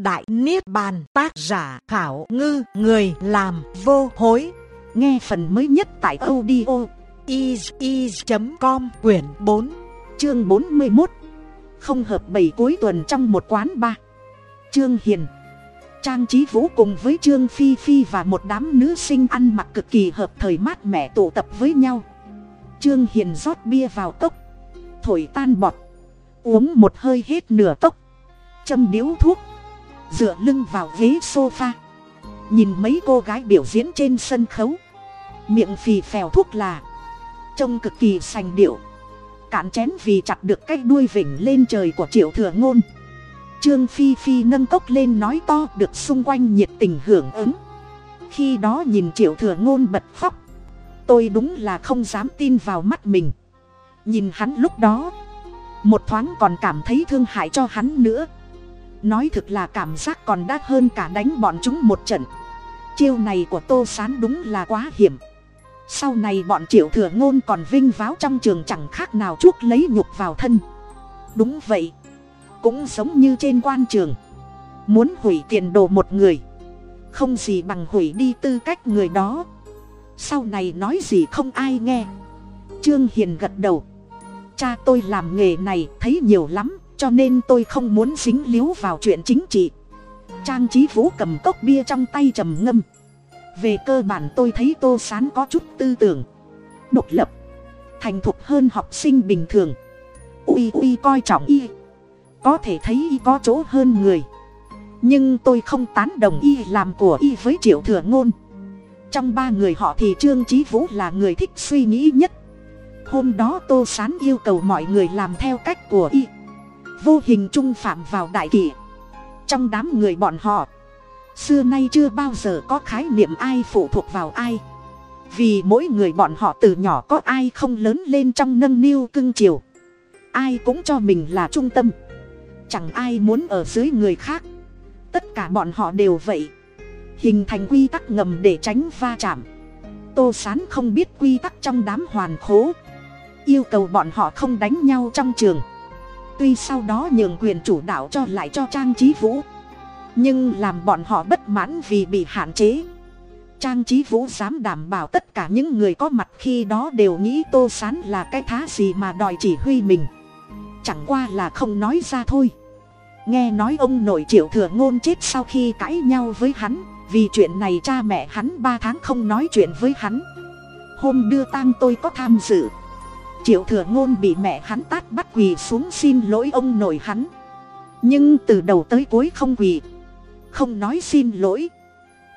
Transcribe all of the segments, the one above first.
Đại Niết Bàn tác giả khảo ngư người làm vô hối. Nghe phần mới nhất tại audio is.com quyển 4 chương 41. Không hợp bảy cuối tuần trong một quán ba. Trương Hiền Trang Trí Vũ cùng với Trương Phi Phi và một đám nữ sinh ăn mặc cực kỳ hợp thời mát mẻ tụ tập với nhau. Trương Hiền rót bia vào cốc, thổi tan bọt, uống một hơi hết nửa cốc, châm điếu thuốc dựa lưng vào ghế sofa. Nhìn mấy cô gái biểu diễn trên sân khấu. Miệng phì phèo thuốc là. Trông cực kỳ sành điệu. Cạn chén vì chặt được cái đuôi vỉnh lên trời của triệu thừa ngôn. Trương phi phi nâng cốc lên nói to được xung quanh nhiệt tình hưởng ứng. Khi đó nhìn triệu thừa ngôn bật khóc. Tôi đúng là không dám tin vào mắt mình. Nhìn hắn lúc đó, một thoáng còn cảm thấy thương hại cho hắn nữa nói thực là cảm giác còn đắt hơn cả đánh bọn chúng một trận. Chiêu này của tô s á n đúng là quá hiểm. Sau này bọn triệu thừa ngôn còn vinh váo trong trường chẳng khác nào chuốc lấy nhục vào thân. Đúng vậy. Cũng giống như trên quan trường. Muốn hủy tiền đồ một người. Không gì bằng hủy đi tư cách người đó. Sau này nói gì không ai nghe. Trương hiền gật đầu. Cha tôi làm nghề này thấy nhiều lắm cho nên tôi không muốn dính líu vào chuyện chính trị. Trang trí vũ cầm cốc bia trong tay trầm ngâm. Về cơ bản tôi thấy tô sán có chút tư tưởng, độc lập, thành thục hơn học sinh bình thường. Ui ui, coi trọng y. Có thể thấy y có chỗ hơn người. Nhưng tôi không tán đồng y làm của y với triệu thừa ngôn. Trong ba người họ thì trương trí vũ là người thích suy nghĩ nhất. Hôm đó tô sán yêu cầu mọi người làm theo cách của y vô hình trung phạm vào đại kỷ. Trong đám người bọn họ, xưa nay chưa bao giờ có khái niệm ai phụ thuộc vào ai. Vì mỗi người bọn họ từ nhỏ có ai không lớn lên trong nâng niu cưng chiều. Ai cũng cho mình là trung tâm. Chẳng ai muốn ở dưới người khác. Tất cả bọn họ đều vậy. Hình thành quy tắc ngầm để tránh va chạm. Tô sán không biết quy tắc trong đám hoàn khố. Yêu cầu bọn họ không đánh nhau trong trường tuy sau đó nhường quyền chủ đạo cho lại cho trang trí vũ, nhưng làm bọn họ bất mãn vì bị hạn chế. Trang trí vũ dám đảm bảo tất cả những người có mặt khi đó đều nghĩ tô sán là cái thá gì mà đòi chỉ huy mình. Chẳng qua là không nói ra thôi. Nghe nói ông nội triệu thừa ngôn chết sau khi cãi nhau với hắn, vì chuyện này cha mẹ hắn ba tháng không nói chuyện với hắn. Hôm đưa tang tôi có tham dự triệu thừa ngôn bị mẹ hắn tát bắt quỳ xuống xin lỗi ông nội hắn. Nhưng từ đầu tới cuối không quỳ. Không nói xin lỗi.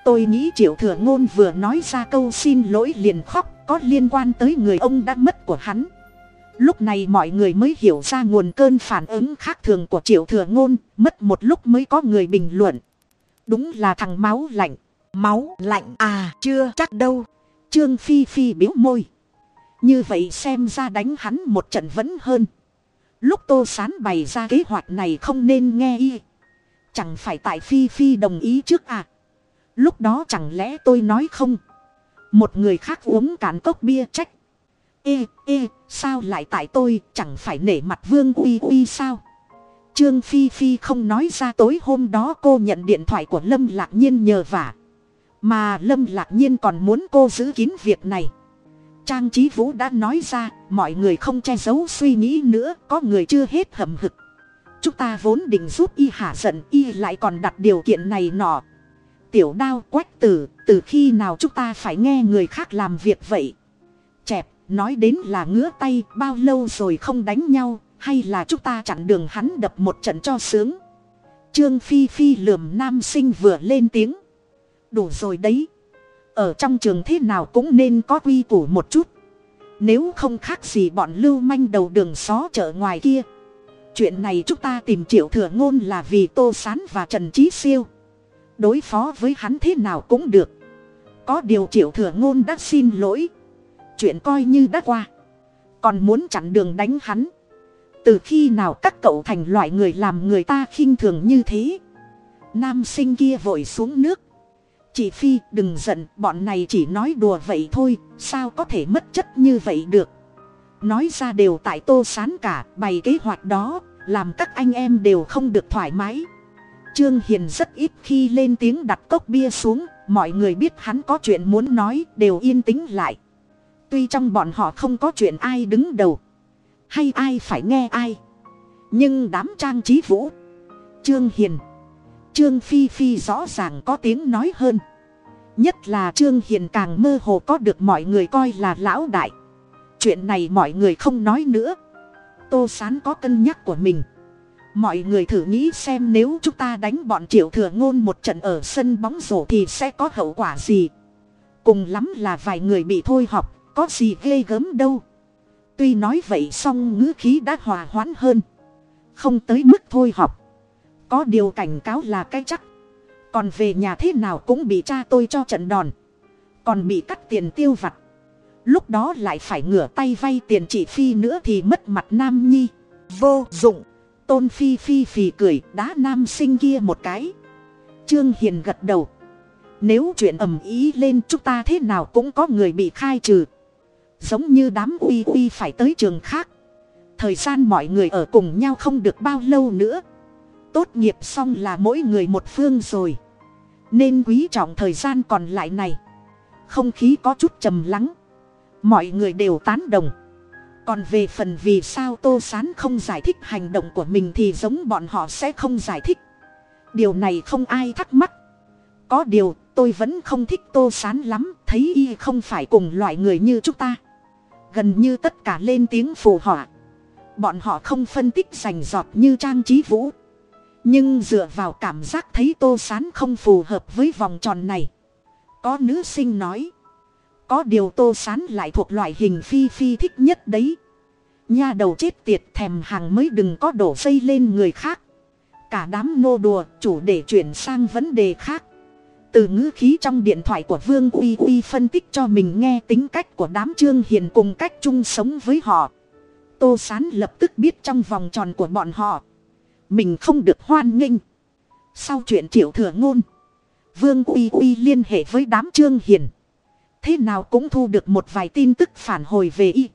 Tôi nghĩ triệu thừa ngôn vừa nói ra câu xin lỗi liền khóc, có liên quan tới người ông đã mất của hắn. Lúc này mọi người mới hiểu ra nguồn cơn phản ứng khác thường của triệu thừa ngôn, mất một lúc mới có người bình luận. Đúng là thằng máu lạnh. Máu lạnh à chưa chắc đâu. Trương phi phi biếu môi như vậy xem ra đánh hắn một trận vẫn hơn. Lúc tô sán bày ra kế hoạch này không nên nghe y. Chẳng phải tại phi phi đồng ý trước à? Lúc đó chẳng lẽ tôi nói không? Một người khác uống cạn cốc bia trách. Ê ê, sao lại tại tôi? Chẳng phải nể mặt vương uy uy sao? Trương phi phi không nói ra tối hôm đó cô nhận điện thoại của lâm lạc nhiên nhờ vả. Mà lâm lạc nhiên còn muốn cô giữ kín việc này trang trí vũ đã nói ra, mọi người không che giấu suy nghĩ nữa, có người chưa hết hầm hực. Chúng ta vốn định giúp y hạ giận, y lại còn đặt điều kiện này nọ. Tiểu đao quách tử, từ khi nào chúng ta phải nghe người khác làm việc vậy? Chẹp, nói đến là ngứa tay, bao lâu rồi không đánh nhau, hay là chúng ta chặn đường hắn đập một trận cho sướng? Trương phi phi lườm nam sinh vừa lên tiếng. Đủ rồi đấy ở trong trường thế nào cũng nên có quy củ một chút. Nếu không khác gì bọn lưu manh đầu đường xó chợ ngoài kia. Chuyện này chúng ta tìm triệu thừa ngôn là vì tô s á n và trần trí siêu. Đối phó với hắn thế nào cũng được. Có điều triệu thừa ngôn đã xin lỗi. Chuyện coi như đã qua. Còn muốn chặn đường đánh hắn. Từ khi nào các cậu thành loại người làm người ta khinh thường như thế? Nam sinh kia vội xuống nước chị phi, đừng giận, bọn này chỉ nói đùa vậy thôi, sao có thể mất chất như vậy được? Nói ra đều tại tô sán cả, bày kế hoạch đó, làm các anh em đều không được thoải mái. Trương hiền rất ít khi lên tiếng đặt cốc bia xuống, mọi người biết hắn có chuyện muốn nói, đều yên tĩnh lại. Tuy trong bọn họ không có chuyện ai đứng đầu, hay ai phải nghe ai. Nhưng đám trang trí vũ, trương hiền trương phi phi rõ ràng có tiếng nói hơn. Nhất là trương hiền càng mơ hồ có được mọi người coi là lão đại. Chuyện này mọi người không nói nữa. Tô sán có cân nhắc của mình. Mọi người thử nghĩ xem nếu chúng ta đánh bọn triệu thừa ngôn một trận ở sân bóng rổ thì sẽ có hậu quả gì? Cùng lắm là vài người bị thôi học có gì ghê gớm đâu. Tuy nói vậy song ngữ khí đã hòa hoãn hơn. Không tới mức thôi học có điều cảnh cáo là cái chắc. Còn về nhà thế nào cũng bị cha tôi cho trận đòn. Còn bị cắt tiền tiêu vặt. Lúc đó lại phải ngửa tay vay tiền chị phi nữa thì mất mặt nam nhi. Vô dụng. Tôn phi phi phì cười đá nam sinh kia một cái. Trương hiền gật đầu. Nếu chuyện ầm ý lên chúng ta thế nào cũng có người bị khai trừ. Giống như đám uy uy phải tới trường khác. Thời gian mọi người ở cùng nhau không được bao lâu nữa tốt nghiệp xong là mỗi người một phương rồi. Nên quý trọng thời gian còn lại này. Không khí có chút trầm lắng. Mọi người đều tán đồng. Còn về phần vì sao tô s á n không giải thích hành động của mình thì giống bọn họ sẽ không giải thích. Điều này không ai thắc mắc. Có điều, tôi vẫn không thích tô s á n lắm, thấy y không phải cùng loại người như chúng ta. Gần như tất cả lên tiếng phù họa. Bọn họ không phân tích rành giọt như trang trí vũ nhưng dựa vào cảm giác thấy tô s á n không phù hợp với vòng tròn này. Có nữ sinh nói, có điều tô sán lại thuộc loại hình phi phi thích nhất đấy. Nha đầu chết tiệt thèm hàng mới đừng có đổ dây lên người khác. Cả đám nô đùa chủ để chuyển sang vấn đề khác. Từ ngữ khí trong điện thoại của vương uy uy phân tích cho mình nghe tính cách của đám trương hiền cùng cách chung sống với họ. Tô sán lập tức biết trong vòng tròn của bọn họ mình không được hoan nghênh sau chuyện triệu thừa ngôn, vương uy uy liên hệ với đám trương hiền thế nào cũng thu được một vài tin tức phản hồi về y.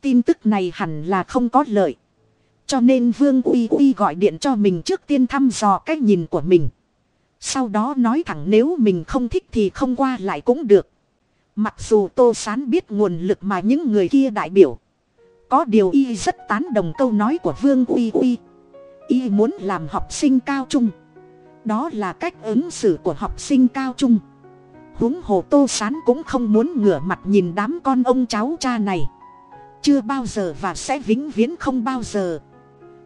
Tin tức này hẳn là không có lợi. Cho nên Vương Uy Uy gọi điện cho mình trước tiên thăm dò cách nhìn của mình. Sau đó nói thẳng nếu mình không thích thì không qua lại cũng được. Mặc dù Tô Sán biết nguồn lực mà những người kia đại biểu. Có điều y rất tán đồng câu nói của Vương Uy Uy. Y muốn làm học sinh cao trung. Đó là cách ứng xử của học sinh cao trung. Huống hồ tô sán cũng không muốn ngửa mặt nhìn đám con ông cháu cha này. Chưa bao giờ và sẽ vĩnh viễn không bao giờ.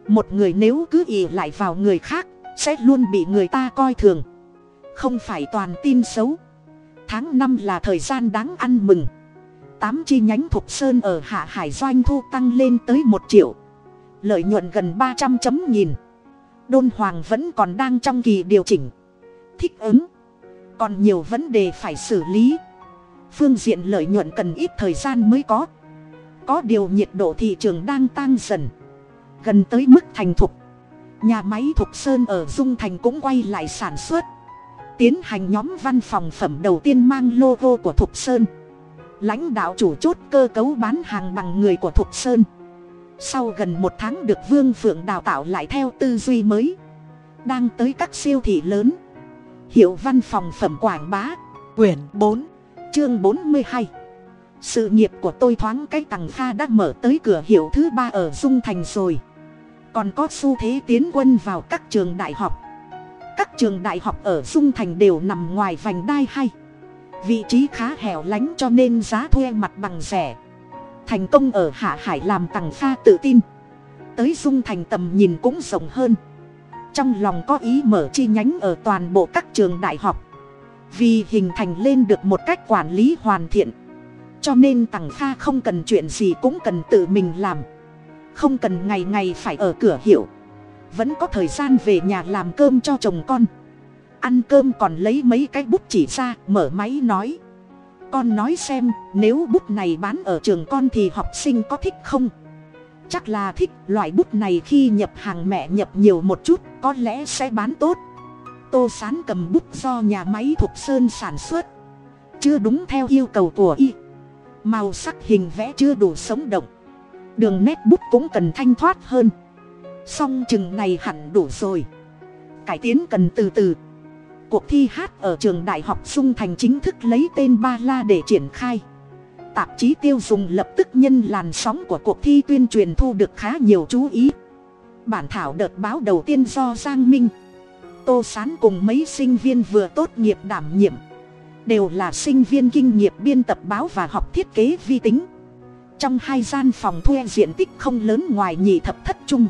Một người nếu cứ ì lại vào người khác, sẽ luôn bị người ta coi thường. Không phải toàn tin xấu. Tháng năm là thời gian đáng ăn mừng. Tám chi nhánh thục sơn ở hạ hải doanh thu tăng lên tới một triệu lợi nhuận gần ba trăm chấm nghìn. Đôn hoàng vẫn còn đang trong kỳ điều chỉnh. Thích ứng. Còn nhiều vấn đề phải xử lý. Phương diện lợi nhuận cần ít thời gian mới có. Có điều nhiệt độ thị trường đang tăng dần. Gần tới mức thành thục. Nhà máy thục sơn ở dung thành cũng quay lại sản xuất. Tiến hành nhóm văn phòng phẩm đầu tiên mang logo của thục sơn. Lãnh đạo chủ chốt cơ cấu bán hàng bằng người của thục sơn sau gần một tháng được vương phượng đào tạo lại theo tư duy mới, đang tới các siêu thị lớn. Hiệu văn phòng phẩm quảng bá, quyển bốn, chương bốn mươi hai. Sự nghiệp của tôi thoáng cái tằng pha đã mở tới cửa hiệu thứ ba ở dung thành rồi. Còn có xu thế tiến quân vào các trường đại học. Các trường đại học ở dung thành đều nằm ngoài vành đai hay vị trí khá hẻo lánh cho nên giá thuê mặt bằng rẻ thành công ở hạ hải làm tằng pha tự tin. Tới dung thành tầm nhìn cũng rộng hơn. Trong lòng có ý mở chi nhánh ở toàn bộ các trường đại học. Vì hình thành lên được một cách quản lý hoàn thiện. Cho nên tằng kha không cần chuyện gì cũng cần tự mình làm. Không cần ngày ngày phải ở cửa hiệu. Vẫn có thời gian về nhà làm cơm cho chồng con. Ăn cơm còn lấy mấy cái bút chỉ ra, mở máy nói con nói xem, nếu bút này bán ở trường con thì học sinh có thích không? Chắc là thích, loại bút này khi nhập hàng mẹ nhập nhiều một chút, có lẽ sẽ bán tốt. Tô sán cầm bút do nhà máy thục sơn sản xuất. Chưa đúng theo yêu cầu của y. Màu sắc hình vẽ chưa đủ sống động. Đường nét bút cũng cần thanh thoát hơn. Song chừng này hẳn đủ rồi. Cải tiến cần từ từ cuộc thi hát ở trường đại học sung thành chính thức lấy tên ba la để triển khai. Tạp chí tiêu dùng lập tức nhân làn sóng của cuộc thi tuyên truyền thu được khá nhiều chú ý. Bản thảo đợt báo đầu tiên do giang minh, tô sán cùng mấy sinh viên vừa tốt nghiệp đảm nhiệm, đều là sinh viên kinh nghiệm biên tập báo và học thiết kế vi tính. Trong hai gian phòng thuê diện tích không lớn ngoài nhị thập thất trung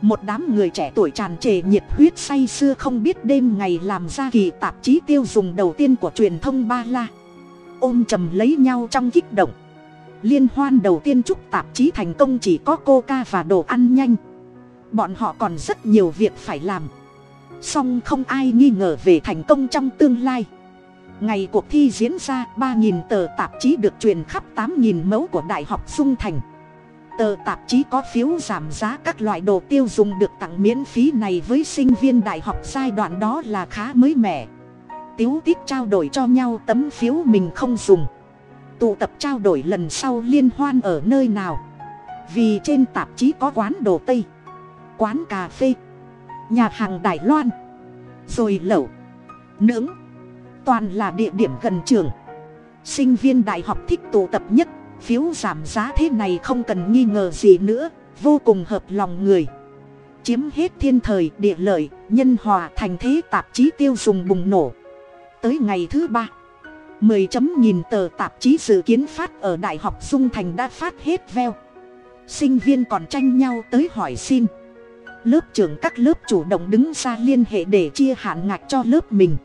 một đám người trẻ tuổi tràn trề nhiệt huyết say sưa không biết đêm ngày làm ra kỳ tạp chí tiêu dùng đầu tiên của truyền thông ba la. Ôm chầm lấy nhau trong kích động. Liên hoan đầu tiên chúc tạp chí thành công chỉ có coca và đồ ăn nhanh. Bọn họ còn rất nhiều việc phải làm. Song không ai nghi ngờ về thành công trong tương lai. Ngày cuộc thi diễn ra, ba nghìn tờ tạp chí được truyền khắp tám nghìn mẫu của đại học dung thành tờ tạp chí có phiếu giảm giá các loại đồ tiêu dùng được tặng miễn phí này với sinh viên đại học giai đoạn đó là khá mới mẻ. Tiếu tiết trao đổi cho nhau tấm phiếu mình không dùng. Tụ tập trao đổi lần sau liên hoan ở nơi nào? Vì trên tạp chí có quán đồ tây, quán cà phê, nhà hàng đài loan, rồi lẩu, nướng. Toàn là địa điểm gần trường. Sinh viên đại học thích tụ tập nhất phiếu giảm giá thế này không cần nghi ngờ gì nữa, vô cùng hợp lòng người. Chiếm hết thiên thời, địa lợi, nhân hòa, thành thế tạp chí tiêu dùng bùng nổ. Tới ngày thứ ba, mười chấm nhìn tờ tạp chí dự kiến phát ở đại học dung thành đã phát hết veo. Sinh viên còn tranh nhau tới hỏi xin. Lớp trưởng các lớp chủ động đứng ra liên hệ để chia hạn ngạch cho lớp mình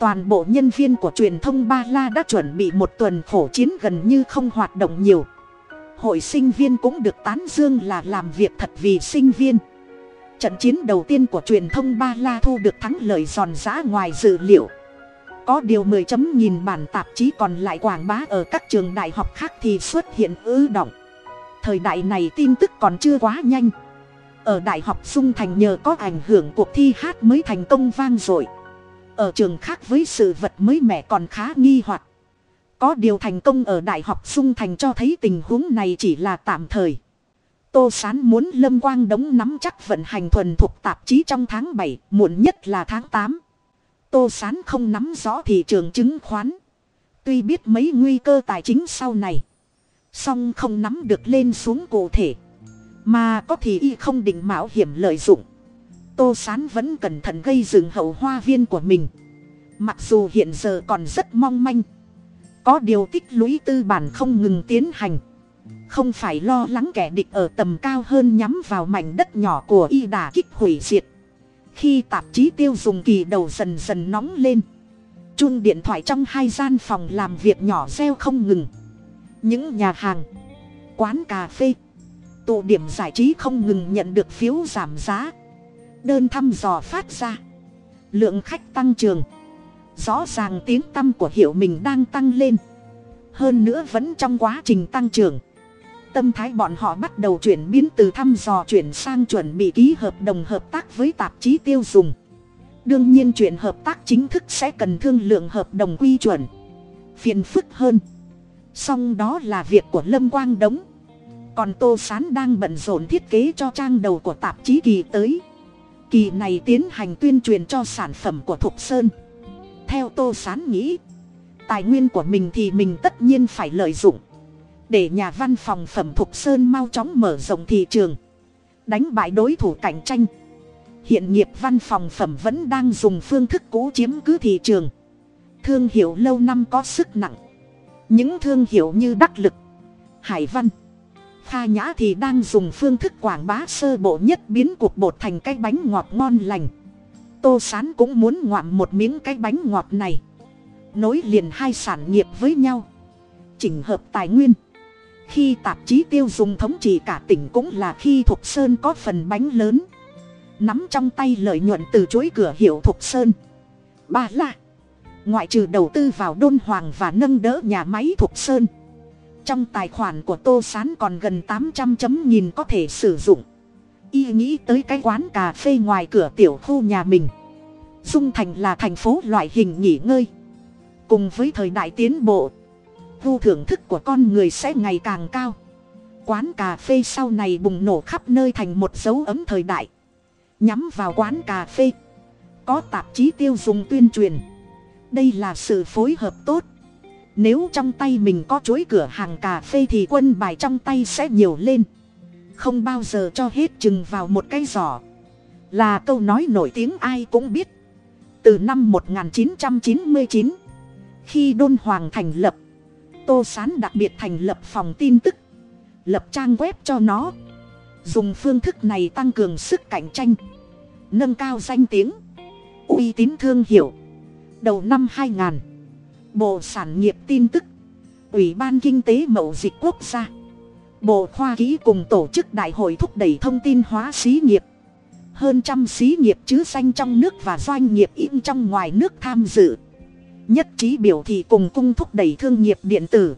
toàn bộ nhân viên của truyền thông ba la đã chuẩn bị một tuần khổ chiến gần như không hoạt động nhiều. Hội sinh viên cũng được tán dương là làm việc thật vì sinh viên. Trận chiến đầu tiên của truyền thông ba la thu được thắng lợi giòn giã ngoài dự liệu. Có điều mười chấm nghìn bản tạp chí còn lại quảng bá ở các trường đại học khác thì xuất hiện ư động. Thời đại này tin tức còn chưa quá nhanh. Ở đại học dung thành nhờ có ảnh hưởng cuộc thi hát mới thành công vang dội ở trường khác với sự vật mới mẻ còn khá nghi hoặc. Có điều thành công ở đại học dung thành cho thấy tình huống này chỉ là tạm thời. Tô sán muốn lâm quang đống nắm chắc vận hành thuần thuộc tạp chí trong tháng bảy, muộn nhất là tháng tám. Tô sán không nắm rõ thị trường chứng khoán. Tuy biết mấy nguy cơ tài chính sau này, song không nắm được lên xuống cụ thể. Mà có thì y không định mạo hiểm lợi dụng tô sán vẫn cẩn thận gây dựng hậu hoa viên của mình. Mặc dù hiện giờ còn rất mong manh, có điều tích lũy tư bản không ngừng tiến hành. Không phải lo lắng kẻ địch ở tầm cao hơn nhắm vào mảnh đất nhỏ của y đà kích hủy diệt. Khi tạp chí tiêu dùng kỳ đầu dần dần nóng lên chung điện thoại trong hai gian phòng làm việc nhỏ reo không ngừng. Những nhà hàng, quán cà phê, tụ điểm giải trí không ngừng nhận được phiếu giảm giá đơn thăm dò phát ra. Lượng khách tăng trường rõ ràng tiếng tăm của hiệu mình đang tăng lên. Hơn nữa vẫn trong quá trình tăng trưởng. Tâm thái bọn họ bắt đầu chuyển biến từ thăm dò chuyển sang chuẩn bị ký hợp đồng hợp tác với tạp chí tiêu dùng. Đương nhiên chuyện hợp tác chính thức sẽ cần thương lượng hợp đồng quy chuẩn. Phiền phức hơn. Song đó là việc của lâm quang đống. Còn tô s á n đang bận rộn thiết kế cho trang đầu của tạp chí kỳ tới kỳ này tiến hành tuyên truyền cho sản phẩm của thục sơn. Theo tô s á n nghĩ, tài nguyên của mình thì mình tất nhiên phải lợi dụng. Để nhà văn phòng phẩm thục sơn mau chóng mở rộng thị trường, đánh bại đối thủ cạnh tranh. Hiện nghiệp văn phòng phẩm vẫn đang dùng phương thức cũ chiếm cứ thị trường. Thương hiệu lâu năm có sức nặng. Những thương hiệu như đắc lực, hải văn Kha nhã thì đang dùng phương thức quảng bá sơ bộ nhất biến cuộc bột thành cái bánh ngọt ngon lành. Tô sán cũng muốn ngoạm một miếng cái bánh ngọt này. Nối liền hai sản nghiệp với nhau. Chỉnh hợp tài nguyên. Khi tạp chí tiêu dùng thống trị cả tỉnh cũng là khi thục sơn có phần bánh lớn. Nắm trong tay lợi nhuận từ chuỗi cửa hiệu thục sơn. Ba la. Ngoại trừ đầu tư vào đôn hoàng và nâng đỡ nhà máy thục sơn trong tài khoản của tô s á n còn gần tám trăm chấm nhìn có thể sử dụng. Y nghĩ tới cái quán cà phê ngoài cửa tiểu khu nhà mình. Dung thành là thành phố loại hình nghỉ ngơi. Cùng với thời đại tiến bộ vu thưởng thức của con người sẽ ngày càng cao. Quán cà phê sau này bùng nổ khắp nơi thành một dấu ấm thời đại. Nhắm vào quán cà phê, có tạp chí tiêu dùng tuyên truyền. Đây là sự phối hợp tốt nếu trong tay mình có chuỗi cửa hàng cà phê thì quân bài trong tay sẽ nhiều lên. Không bao giờ cho hết chừng vào một cái giỏ. Là câu nói nổi tiếng ai cũng biết. Từ năm 1999 khi đôn hoàng thành lập, tô sán đặc biệt thành lập phòng tin tức, lập trang web cho nó, dùng phương thức này tăng cường sức cạnh tranh, nâng cao danh tiếng, uy tín thương hiệu. Đầu năm 2000 bộ sản nghiệp tin tức. Ủy ban kinh tế mậu dịch quốc gia. Bộ khoa kỹ cùng tổ chức đại hội thúc đẩy thông tin hóa xí nghiệp. Hơn trăm xí nghiệp chứ danh trong nước và doanh nghiệp in trong ngoài nước tham dự. Nhất trí biểu thị cùng cung thúc đẩy thương nghiệp điện tử.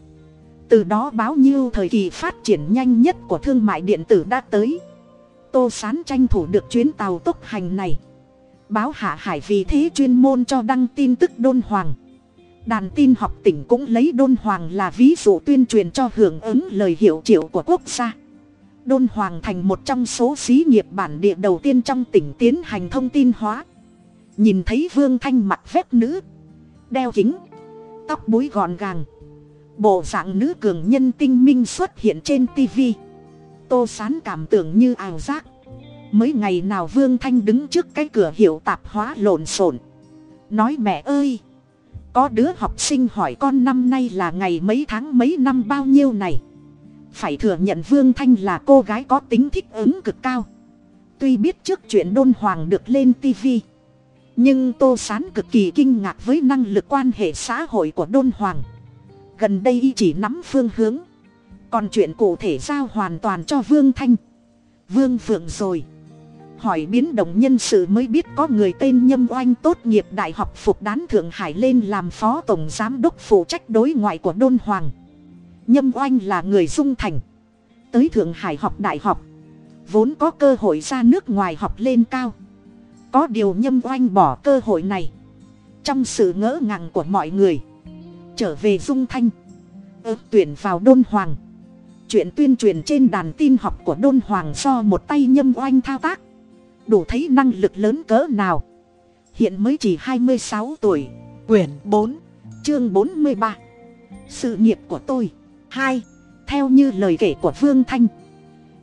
Từ đó báo nhiêu thời kỳ phát triển nhanh nhất của thương mại điện tử đã tới. Tô sán tranh thủ được chuyến tàu tốc hành này. Báo hạ hải vì thế chuyên môn cho đăng tin tức đôn hoàng đàn tin học tỉnh cũng lấy đôn hoàng là ví dụ tuyên truyền cho hưởng ứng lời hiệu triệu của quốc gia. Đôn hoàng thành một trong số xí nghiệp bản địa đầu tiên trong tỉnh tiến hành thông tin hóa. Nhìn thấy vương thanh mặc vét nữ, đeo kính, tóc búi gọn gàng, bộ dạng nữ cường nhân tinh minh xuất hiện trên tv tô sán cảm tưởng như ảo giác. Mấy ngày nào vương thanh đứng trước cái cửa hiệu tạp hóa lộn xộn, nói mẹ ơi có đứa học sinh hỏi con năm nay là ngày mấy tháng mấy năm bao nhiêu này? Phải thừa nhận vương thanh là cô gái có tính thích ứng cực cao. Tuy biết trước chuyện đôn hoàng được lên tv nhưng tô sán cực kỳ kinh ngạc với năng lực quan hệ xã hội của đôn hoàng. Gần đây y chỉ nắm phương hướng. Còn chuyện cụ thể giao hoàn toàn cho vương thanh. Vương phượng rồi hỏi biến động nhân sự mới biết có người tên nhâm oanh tốt nghiệp đại học phục đán thượng hải lên làm phó tổng giám đốc phụ trách đối ngoại của đôn hoàng. Nhâm oanh là người dung thành. Tới thượng hải học đại học, vốn có cơ hội ra nước ngoài học lên cao. Có điều nhâm oanh bỏ cơ hội này. Trong sự ngỡ ngàng của mọi người, trở về dung thanh ớ tuyển vào đôn hoàng. Chuyện tuyên truyền trên đàn tin học của đôn hoàng do một tay nhâm oanh thao tác đủ thấy năng lực lớn cỡ nào. Hiện mới chỉ hai mươi sáu tuổi, quyển bốn, chương bốn mươi ba. Sự nghiệp của tôi. Hai, theo như lời kể của vương thanh,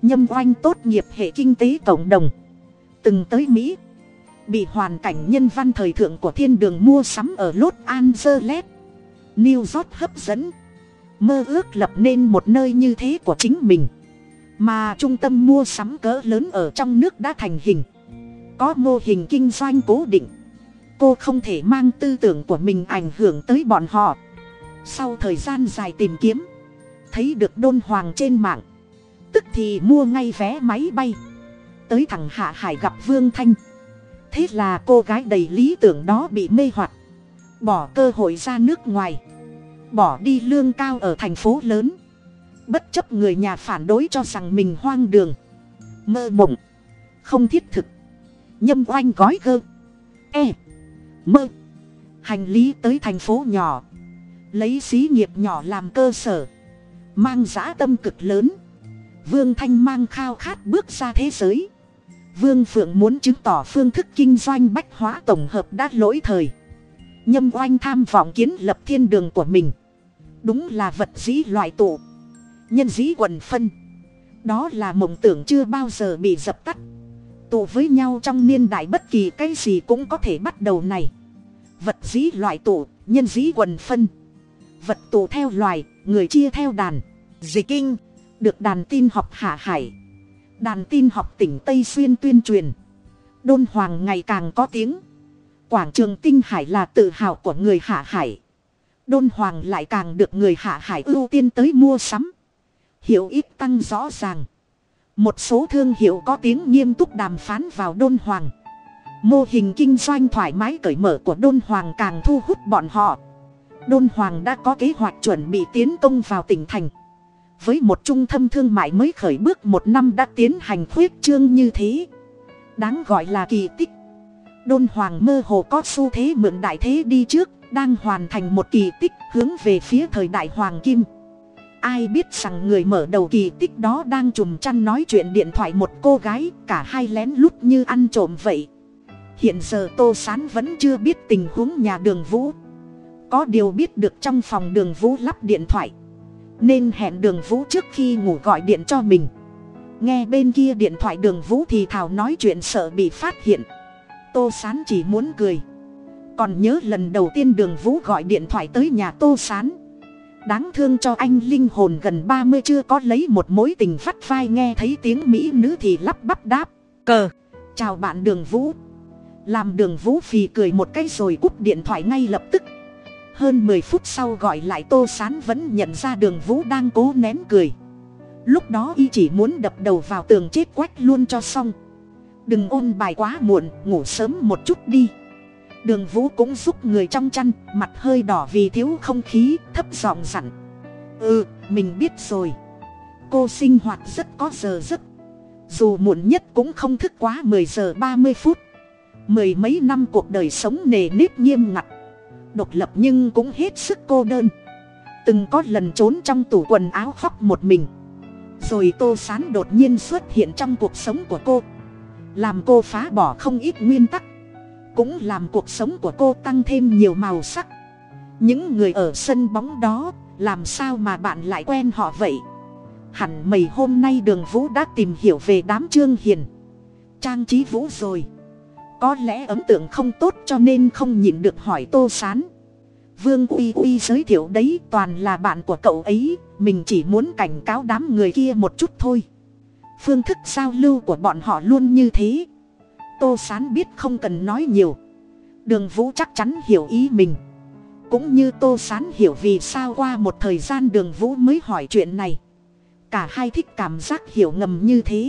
nhâm oanh tốt nghiệp hệ kinh tế cộng đồng, từng tới mỹ, bị hoàn cảnh nhân văn thời thượng của thiên đường mua sắm ở los angeles, new york hấp dẫn, mơ ước lập nên một nơi như thế của chính mình mà trung tâm mua sắm cỡ lớn ở trong nước đã thành hình. Có mô hình kinh doanh cố định. Cô không thể mang tư tưởng của mình ảnh hưởng tới bọn họ. Sau thời gian dài tìm kiếm, thấy được đôn hoàng trên mạng. Tức thì mua ngay vé máy bay. Tới thẳng hạ hải gặp vương thanh. Thế là cô gái đầy lý tưởng đó bị mê hoặc. Bỏ cơ hội ra nước ngoài. Bỏ đi lương cao ở thành phố lớn bất chấp người nhà phản đối cho rằng mình hoang đường. Mơ mộng. Không thiết thực. Nhâm oanh gói gơ. E. Mơ. Hành lý tới thành phố nhỏ. Lấy xí nghiệp nhỏ làm cơ sở. Mang giã tâm cực lớn. Vương thanh mang khao khát bước ra thế giới. Vương phượng muốn chứng tỏ phương thức kinh doanh bách hóa tổng hợp đã lỗi thời. Nhâm oanh tham vọng kiến lập thiên đường của mình. Đúng là vật dĩ loại tụ nhân dĩ quần phân. Đó là mộng tưởng chưa bao giờ bị dập tắt. Tụ với nhau trong niên đại bất kỳ cái gì cũng có thể bắt đầu này. Vật dĩ loại tụ, nhân dĩ quần phân. Vật tụ theo loài, người chia theo đàn. Dịch kinh, được đàn tin học hạ hải. Đàn tin học tỉnh tây xuyên tuyên truyền. Đôn hoàng ngày càng có tiếng. Quảng trường tinh hải là tự hào của người hạ hải. Đôn hoàng lại càng được người hạ hải ưu tiên tới mua sắm hiệu ích tăng rõ ràng. Một số thương hiệu có tiếng nghiêm túc đàm phán vào đôn hoàng. Mô hình kinh doanh thoải mái cởi mở của đôn hoàng càng thu hút bọn họ. Đôn hoàng đã có kế hoạch chuẩn bị tiến công vào tỉnh thành. Với một trung tâm thương mại mới khởi bước một năm đã tiến hành khuyết trương như thế. Đáng gọi là kỳ tích. Đôn hoàng mơ hồ có xu thế mượn đại thế đi trước, đang hoàn thành một kỳ tích hướng về phía thời đại hoàng kim ai biết rằng người mở đầu kỳ tích đó đang chùm chăn nói chuyện điện thoại một cô gái, cả hai lén lút như ăn trộm vậy. Hiện giờ tô sán vẫn chưa biết tình huống nhà đường vũ. Có điều biết được trong phòng đường vũ lắp điện thoại, nên hẹn đường vũ trước khi ngủ gọi điện cho mình. Nghe bên kia điện thoại đường vũ thì thảo nói chuyện sợ bị phát hiện. Tô sán chỉ muốn cười. Còn nhớ lần đầu tiên đường vũ gọi điện thoại tới nhà tô sán đáng thương cho anh linh hồn gần ba mươi chưa có lấy một mối tình vắt vai nghe thấy tiếng mỹ nữ thì lắp bắp đáp, cờ, chào bạn đường vũ. Làm đường vũ phì cười một cái rồi cúp điện thoại ngay lập tức. Hơn mười phút sau gọi lại tô sán vẫn nhận ra đường vũ đang cố nén cười. Lúc đó y chỉ muốn đập đầu vào tường chết quách luôn cho xong. Đừng ôn bài quá muộn, ngủ sớm một chút đi đường vũ cũng giúp người trong chăn, mặt hơi đỏ vì thiếu không khí, thấp giọng dặn. Ừ mình biết rồi. Cô sinh hoạt rất có giờ giấc. Dù muộn nhất cũng không thức quá mười giờ ba mươi phút. Mười mấy năm cuộc đời sống nề nếp nghiêm ngặt. Độc lập nhưng cũng hết sức cô đơn. Từng có lần trốn trong tủ quần áo khóc một mình. Rồi tô sán đột nhiên xuất hiện trong cuộc sống của cô. Làm cô phá bỏ không ít nguyên tắc cũng làm cuộc sống của cô tăng thêm nhiều màu sắc. Những người ở sân bóng đó, làm sao mà bạn lại quen họ vậy? Hẳn mày hôm nay đường vũ đã tìm hiểu về đám trương hiền. Trang trí vũ rồi. Có lẽ ấn tượng không tốt cho nên không nhịn được hỏi tô s á n vương uy uy giới thiệu đấy, toàn là bạn của cậu ấy, mình chỉ muốn cảnh cáo đám người kia một chút thôi. Phương thức giao lưu của bọn họ luôn như thế tô s á n biết không cần nói nhiều. Đường vũ chắc chắn hiểu ý mình. Cũng như tô s á n hiểu vì sao qua một thời gian đường vũ mới hỏi chuyện này. Cả hai thích cảm giác hiểu ngầm như thế.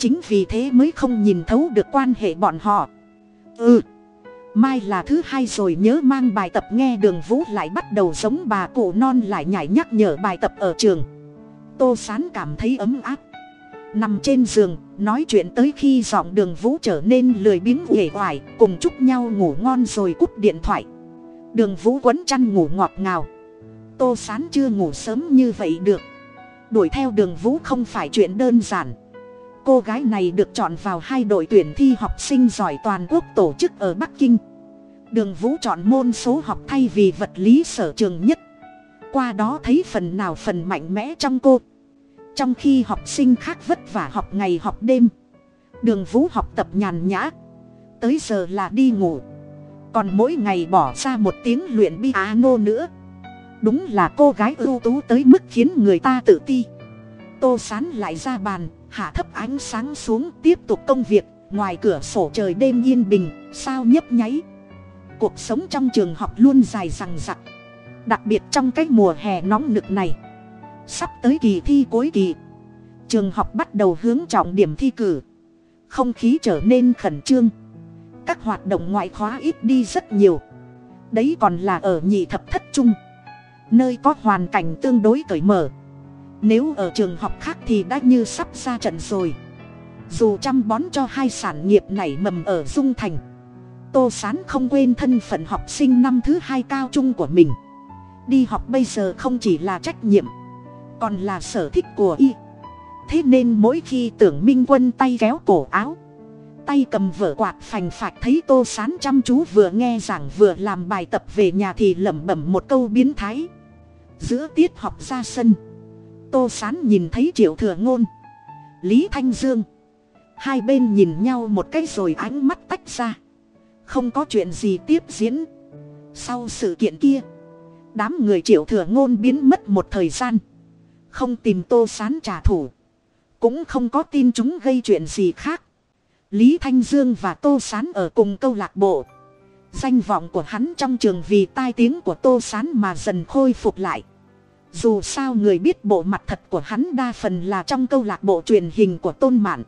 Chính vì thế mới không nhìn thấu được quan hệ bọn họ. Ừ mai là thứ hai rồi nhớ mang bài tập nghe đường vũ lại bắt đầu giống bà cụ non lại nhảy nhắc nhở bài tập ở trường. Tô sán cảm thấy ấm áp nằm trên giường, nói chuyện tới khi giọng đường vũ trở nên lười biếng uể oải, cùng chúc nhau ngủ ngon rồi cúp điện thoại. Đường vũ quấn chăn ngủ ngọt ngào. Tô sán chưa ngủ sớm như vậy được. Đuổi theo đường vũ không phải chuyện đơn giản. Cô gái này được chọn vào hai đội tuyển thi học sinh giỏi toàn quốc tổ chức ở bắc kinh. Đường vũ chọn môn số học thay vì vật lý sở trường nhất. Qua đó thấy phần nào phần mạnh mẽ trong cô trong khi học sinh khác vất vả học ngày học đêm, đường vũ học tập nhàn nhã, tới giờ là đi ngủ. Còn mỗi ngày bỏ ra một tiếng luyện piano nữa. Đúng là cô gái ưu tú tới mức khiến người ta tự ti. Tô sán lại ra bàn, hạ thấp ánh sáng xuống, tiếp tục công việc. Ngoài cửa sổ trời đêm yên bình, sao nhấp nháy. Cuộc sống trong trường học luôn dài rằng rặc đặc biệt trong cái mùa hè nóng nực này sắp tới kỳ thi cuối kỳ. Trường học bắt đầu hướng trọng điểm thi cử. Không khí trở nên khẩn trương. Các hoạt động ngoại khóa ít đi rất nhiều. Đấy còn là ở nhị thập thất trung. Nơi có hoàn cảnh tương đối cởi mở. Nếu ở trường học khác thì đã như sắp ra trận rồi. Dù chăm bón cho hai sản nghiệp nảy mầm ở dung thành. Tô sán không quên thân phận học sinh năm thứ hai cao trung của mình. Đi học bây giờ không chỉ là trách nhiệm còn là sở thích của y. Thế nên mỗi khi tưởng minh quân tay kéo cổ áo, tay cầm vở quạt phành phạch thấy tô sán chăm chú vừa nghe giảng vừa làm bài tập về nhà thì lẩm bẩm một câu biến thái. Giữa tiết học ra sân, tô sán nhìn thấy triệu thừa ngôn, lý thanh dương. Hai bên nhìn nhau một cái rồi ánh mắt tách ra. Không có chuyện gì tiếp diễn. Sau sự kiện kia, đám người triệu thừa ngôn biến mất một thời gian không tìm tô sán trả thù. Cũng không có tin chúng gây chuyện gì khác. Lý thanh dương và tô sán ở cùng câu lạc bộ. Danh vọng của hắn trong trường vì tai tiếng của tô sán mà dần khôi phục lại. Dù sao người biết bộ mặt thật của hắn đa phần là trong câu lạc bộ truyền hình của tôn mạn.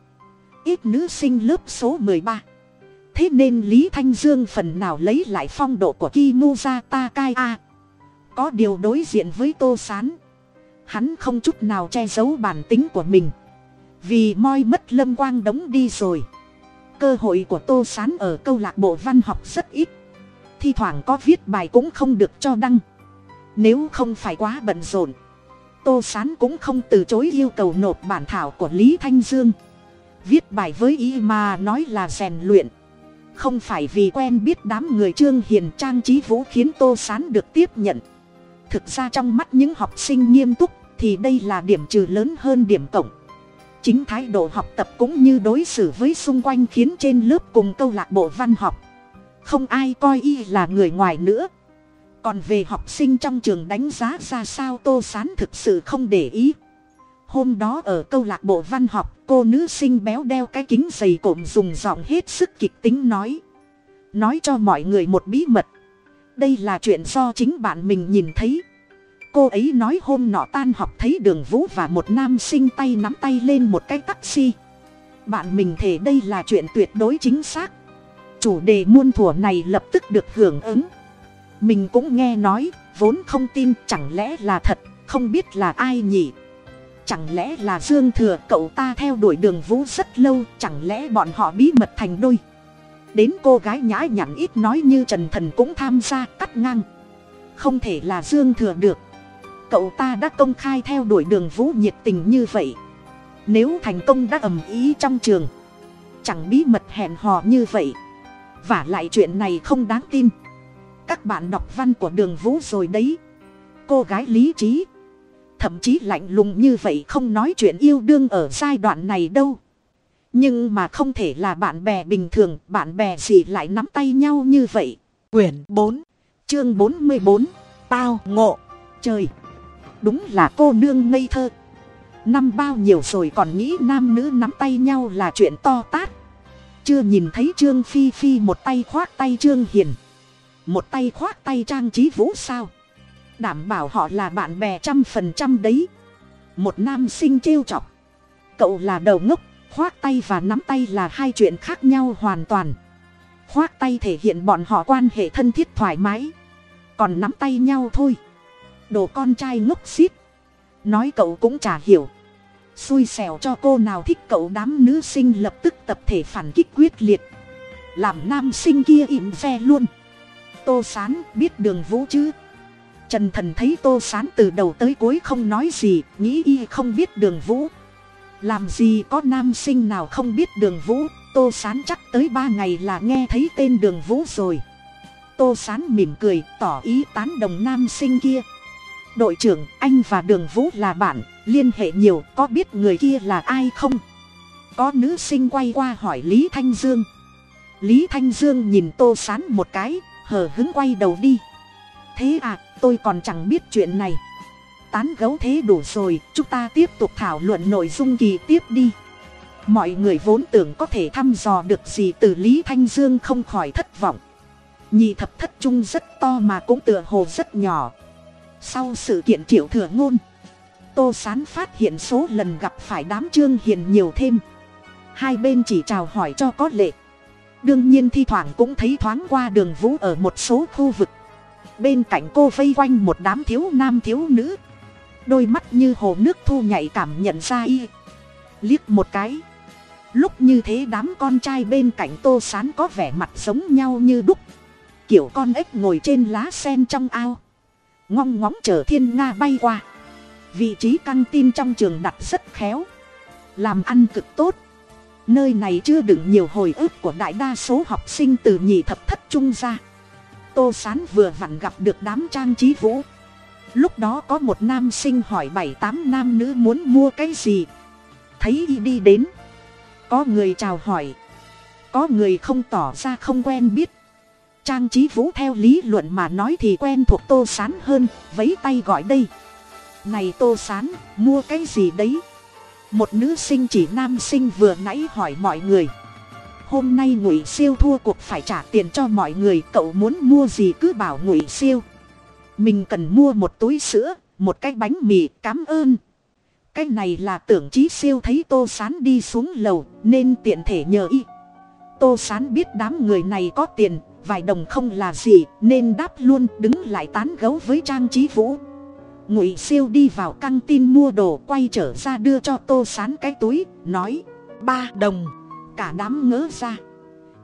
Ít nữ sinh lớp số mười ba. Thế nên lý thanh dương phần nào lấy lại phong độ của kimuza takai a? Có điều đối diện với tô sán hắn không chút nào che giấu bản tính của mình. Vì moi mất lâm quang đống đi rồi. Cơ hội của tô s á n ở câu lạc bộ văn học rất ít. Thi thoảng có viết bài cũng không được cho đăng. Nếu không phải quá bận rộn, tô sán cũng không từ chối yêu cầu nộp bản thảo của lý thanh dương. Viết bài với ý mà nói là rèn luyện. Không phải vì quen biết đám người trương hiền trang trí vũ khiến tô sán được tiếp nhận. Thực ra trong mắt những học sinh nghiêm túc thì đây là điểm trừ lớn hơn điểm cộng. Chính thái độ học tập cũng như đối xử với xung quanh khiến trên lớp cùng câu lạc bộ văn học. Không ai coi y là người ngoài nữa. Còn về học sinh trong trường đánh giá ra sao tô sán thực sự không để ý. Hôm đó ở câu lạc bộ văn học, cô nữ sinh béo đeo cái kính dày cộm dùng giọng hết sức kịch tính nói. Nói cho mọi người một bí mật. Đây là chuyện do chính bạn mình nhìn thấy cô ấy nói hôm nọ tan học thấy đường vũ và một nam sinh tay nắm tay lên một cái taxi. Bạn mình thể đây là chuyện tuyệt đối chính xác. Chủ đề muôn thuở này lập tức được hưởng ứng. Mình cũng nghe nói, vốn không tin chẳng lẽ là thật, không biết là ai nhỉ? Chẳng lẽ là dương thừa, cậu ta theo đuổi đường vũ rất lâu, chẳng lẽ bọn họ bí mật thành đôi? Đến cô gái nhã nhặn ít nói như trần thần cũng tham gia cắt ngang. Không thể là dương thừa được cậu ta đã công khai theo đuổi đường vũ nhiệt tình như vậy. Nếu thành công đã ầm ý trong trường chẳng bí mật hẹn hò như vậy. Và lại chuyện này không đáng tin. Các bạn đọc văn của đường vũ rồi đấy. Cô gái lý trí thậm chí lạnh lùng như vậy không nói chuyện yêu đương ở giai đoạn này đâu. Nhưng mà không thể là bạn bè bình thường bạn bè gì lại nắm tay nhau như vậy. Quyển bốn chương bốn mươi bốn tao ngộ. Trời đúng là cô nương ngây thơ. Năm bao nhiêu rồi còn nghĩ nam nữ nắm tay nhau là chuyện to tát. Chưa nhìn thấy trương phi phi một tay khoác tay trương hiền. Một tay khoác tay trang trí vũ sao? Đảm bảo họ là bạn bè trăm phần trăm đấy. Một nam sinh trêu chọc. Cậu là đầu ngốc, khoác tay và nắm tay là hai chuyện khác nhau hoàn toàn. Khoác tay thể hiện bọn họ quan hệ thân thiết thoải mái. Còn nắm tay nhau thôi đồ con trai ngốc xít nói cậu cũng chả hiểu. Xui xẻo cho cô nào thích cậu đám nữ sinh lập tức tập thể phản kích quyết liệt. Làm nam sinh kia im ve luôn. Tô sán biết đường vũ chứ? Trần thần thấy tô sán từ đầu tới cuối không nói gì, nghĩ y không biết đường vũ. Làm gì có nam sinh nào không biết đường vũ? Tô sán chắc tới ba ngày là nghe thấy tên đường vũ rồi. Tô sán mỉm cười, tỏ ý tán đồng nam sinh kia đội trưởng, anh và đường vũ là bạn, liên hệ nhiều, có biết người kia là ai không? Có nữ sinh quay qua hỏi lý thanh dương. Lý thanh dương nhìn tô sán một cái, hờ hứng quay đầu đi. Thế à tôi còn chẳng biết chuyện này. Tán gấu thế đủ rồi, chúng ta tiếp tục thảo luận nội dung kỳ tiếp đi. Mọi người vốn tưởng có thể thăm dò được gì từ lý thanh dương không khỏi thất vọng. Nhị thập thất trung rất to mà cũng tựa hồ rất nhỏ sau sự kiện triệu thừa ngôn, tô sán phát hiện số lần gặp phải đám trương hiền nhiều thêm. Hai bên chỉ chào hỏi cho có lệ. Đương nhiên thi thoảng cũng thấy thoáng qua đường vũ ở một số khu vực. Bên cạnh cô vây quanh một đám thiếu nam thiếu nữ. Đôi mắt như hồ nước thu nhạy cảm nhận ra y. Liếc một cái. Lúc như thế đám con trai bên cạnh tô sán có vẻ mặt giống nhau như đúc. Kiểu con ếch ngồi trên lá sen trong ao ngong ngóng chờ thiên nga bay qua. Vị trí căng tin trong trường đặt rất khéo. Làm ăn cực tốt. Nơi này chưa đựng nhiều hồi ức của đại đa số học sinh từ nhì thập thất trung ra tô sán vừa vặn gặp được đám trang trí vũ. Lúc đó có một nam sinh hỏi bảy tám nam nữ muốn mua cái gì. Thấy y đi đến. Có người chào hỏi. Có người không tỏ ra không quen biết trang trí vũ theo lý luận mà nói thì quen thuộc tô sán hơn vấy tay gọi đây. Này tô sán, mua cái gì đấy? Một nữ sinh chỉ nam sinh vừa nãy hỏi mọi người. Hôm nay ngụy siêu thua cuộc phải trả tiền cho mọi người, cậu muốn mua gì cứ bảo ngụy siêu. Mình cần mua một túi sữa, một cái bánh mì cám ơn. Cái này là tưởng chí siêu thấy tô sán đi xuống lầu, nên tiện thể nhờ y. Tô sán biết đám người này có tiền vài đồng không là gì, nên đáp luôn, đứng lại tán gấu với trang trí vũ. Ngụy siêu đi vào căng tin mua đồ, quay trở ra đưa cho tô sán cái túi, nói, ba đồng. Cả đám ngỡ ra.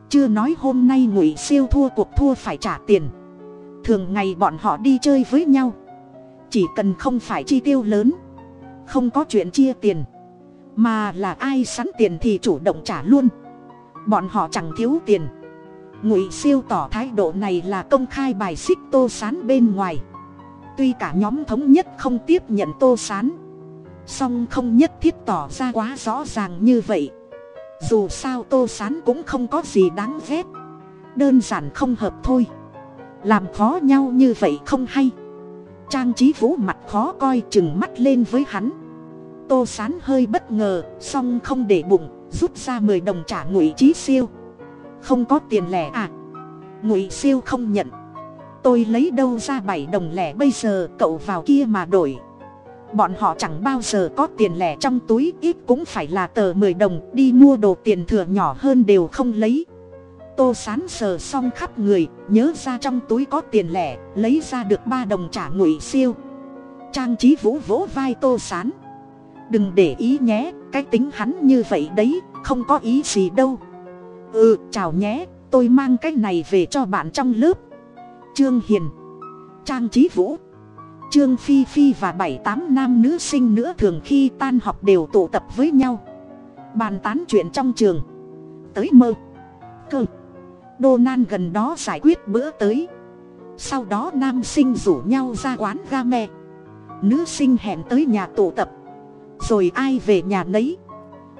Chưa nói hôm nay ngụy siêu thua cuộc thua phải trả tiền. Thường ngày bọn họ đi chơi với nhau. Chỉ cần không phải chi tiêu lớn, không có chuyện chia tiền, mà là ai sẵn tiền thì chủ động trả luôn. Bọn họ chẳng thiếu tiền ngụy siêu tỏ thái độ này là công khai bài xích tô sán bên ngoài. Tuy cả nhóm thống nhất không tiếp nhận tô sán, song không nhất thiết tỏ ra quá rõ ràng như vậy. Dù sao tô sán cũng không có gì đáng ghét, đơn giản không hợp thôi. Làm khó nhau như vậy không hay. Trang trí vũ mặt khó coi chừng mắt lên với hắn. Tô sán hơi bất ngờ, song không để bụng, rút ra mười đồng trả ngụy trí siêu không có tiền lẻ à? Ngụy siêu không nhận. Tôi lấy đâu ra bảy đồng lẻ bây giờ cậu vào kia mà đổi. Bọn họ chẳng bao giờ có tiền lẻ trong túi, ít cũng phải là tờ mười đồng, đi mua đồ tiền thừa nhỏ hơn đều không lấy. Tô sán sờ xong khắp người, nhớ ra trong túi có tiền lẻ, lấy ra được ba đồng trả ngụy siêu. Trang trí vũ vỗ vai tô sán. Đừng để ý nhé, cái tính hắn như vậy đấy, không có ý gì đâu ừ chào nhé, tôi mang cái này về cho bạn trong lớp. Trương hiền, trang trí vũ, trương phi phi và bảy tám nam nữ sinh nữa thường khi tan học đều tụ tập với nhau. Bàn tán chuyện trong trường. Tới mơ. Cơ. Đô nan gần đó giải quyết bữa tới. Sau đó nam sinh rủ nhau ra quán ga me. Nữ sinh hẹn tới nhà tụ tập. Rồi ai về nhà nấy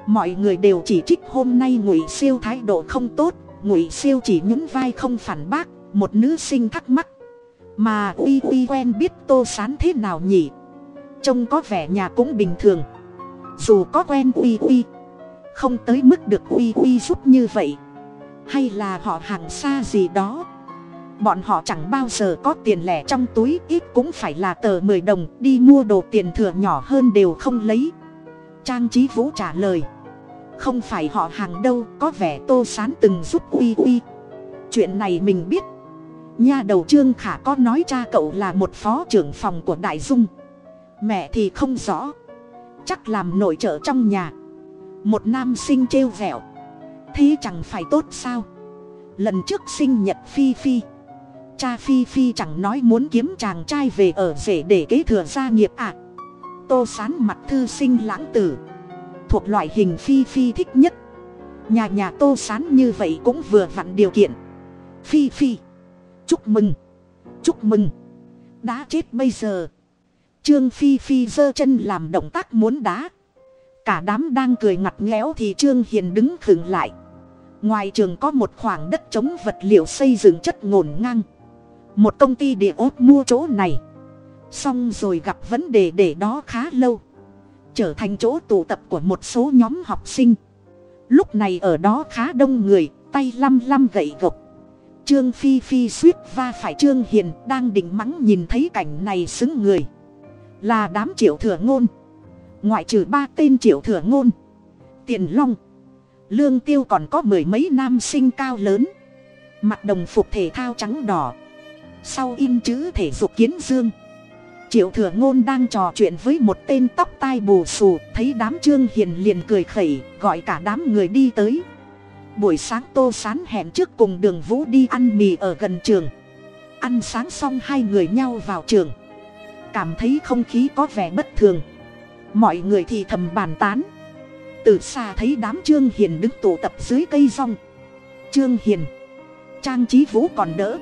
mọi người đều chỉ trích hôm nay ngụy siêu thái độ không tốt. Ngụy siêu chỉ nhún vai không phản bác. Một nữ sinh thắc mắc. Mà uy uy quen biết tô sán thế nào nhỉ? Trông có vẻ nhà cũng bình thường. Dù có quen uy uy, không tới mức được uy uy giúp như vậy. Hay là họ hàng xa gì đó. Bọn họ chẳng bao giờ có tiền lẻ trong túi, ít cũng phải là tờ mười đồng, đi mua đồ tiền thừa nhỏ hơn đều không lấy. Trang trí vũ trả lời không phải họ hàng đâu, có vẻ tô sán từng giúp uy uy. Chuyện này mình biết. Nha đầu trương khả có nói cha cậu là một phó trưởng phòng của đại dung. Mẹ thì không rõ. Chắc làm nội trợ trong nhà. Một nam sinh trêu vẹo thế chẳng phải tốt sao? Lần trước sinh nhật phi phi. Cha phi phi chẳng nói muốn kiếm chàng trai về ở rể để kế thừa gia nghiệp ạ à. tô sán mặt thư sinh lãng tử thuộc loại hình phi phi thích nhất. Nhà nhà tô sán như vậy cũng vừa vặn điều kiện. Phi phi. Chúc mừng. Chúc mừng. Đã chết bây giờ. Trương phi phi giơ chân làm động tác muốn đá. Cả đám đang cười ngặt nghẽo thì trương hiền đứng khựng lại. Ngoài trường có một khoảng đất chống vật liệu xây dựng chất ngổn ngang. Một công ty địa ốt mua chỗ này. Xong rồi gặp vấn đề để đó khá lâu trở thành chỗ tụ tập của một số nhóm học sinh. Lúc này ở đó khá đông người, tay lăm lăm gậy gộc. Trương phi phi suýt va phải trương hiền đang định mắng nhìn thấy cảnh này xứng người. Là đám triệu thừa ngôn. Ngoại trừ ba tên triệu thừa ngôn. Tiền long. Lương tiêu còn có mười mấy nam sinh cao lớn. Mặc đồng phục thể thao trắng đỏ. Sau in chữ thể dục kiến dương triệu thừa ngôn đang trò chuyện với một tên tóc tai bù xù, thấy đám trương hiền liền cười khẩy, gọi cả đám người đi tới. Buổi sáng tô sán hẹn trước cùng đường vũ đi ăn mì ở gần trường. Ăn sáng xong hai người nhau vào trường. Cảm thấy không khí có vẻ bất thường. Mọi người thì thầm bàn tán. Từ xa thấy đám trương hiền đứng tụ tập dưới cây rong. Trương hiền, trang trí vũ còn đỡ.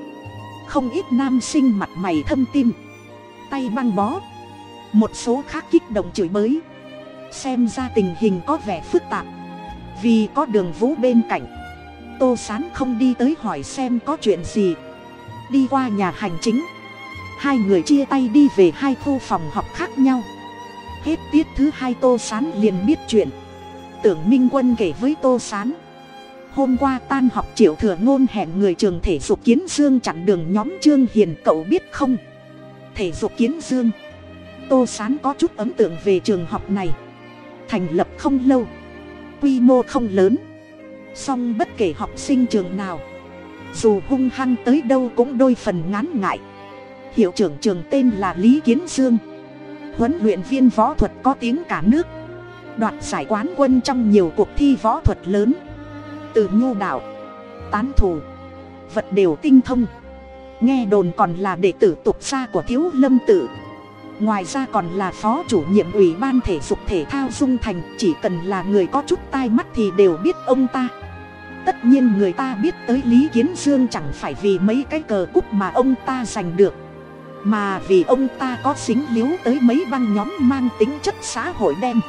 Không ít nam sinh mặt mày thâm tim tay băng bó. Một số khác kích động chửi bới. Xem ra tình hình có vẻ phức tạp. Vì có đường vũ bên cạnh. Tô sán không đi tới hỏi xem có chuyện gì. Đi qua nhà hành chính. Hai người chia tay đi về hai khu phòng học khác nhau. Hết tiết thứ hai tô sán liền biết chuyện. Tưởng minh quân kể với tô sán. Hôm qua tan học triệu thừa ngôn hẹn người trường thể dục kiến dương chặn đường nhóm trương hiền, cậu biết không? Thể dục kiến dương. Tô sán có chút ấn tượng về trường học này. Thành lập không lâu, quy mô không lớn. Song bất kể học sinh trường nào, dù hung hăng tới đâu cũng đôi phần ngán ngại. Hiệu trưởng trường tên là lý kiến dương. Huấn luyện viên võ thuật có tiếng cả nước. Đoạt giải quán quân trong nhiều cuộc thi võ thuật lớn. Từ nhu đạo, tán thủ vật đều tinh thông nghe đồn còn là đệ tử tục gia của thiếu lâm tự. Ngoài ra còn là phó chủ nhiệm ủy ban thể dục thể thao dung thành, chỉ cần là người có chút tai mắt thì đều biết ông ta. Tất nhiên người ta biết tới lý kiến dương chẳng phải vì mấy cái cờ cúc mà ông ta giành được, mà vì ông ta có xính líu tới mấy băng nhóm mang tính chất xã hội đen.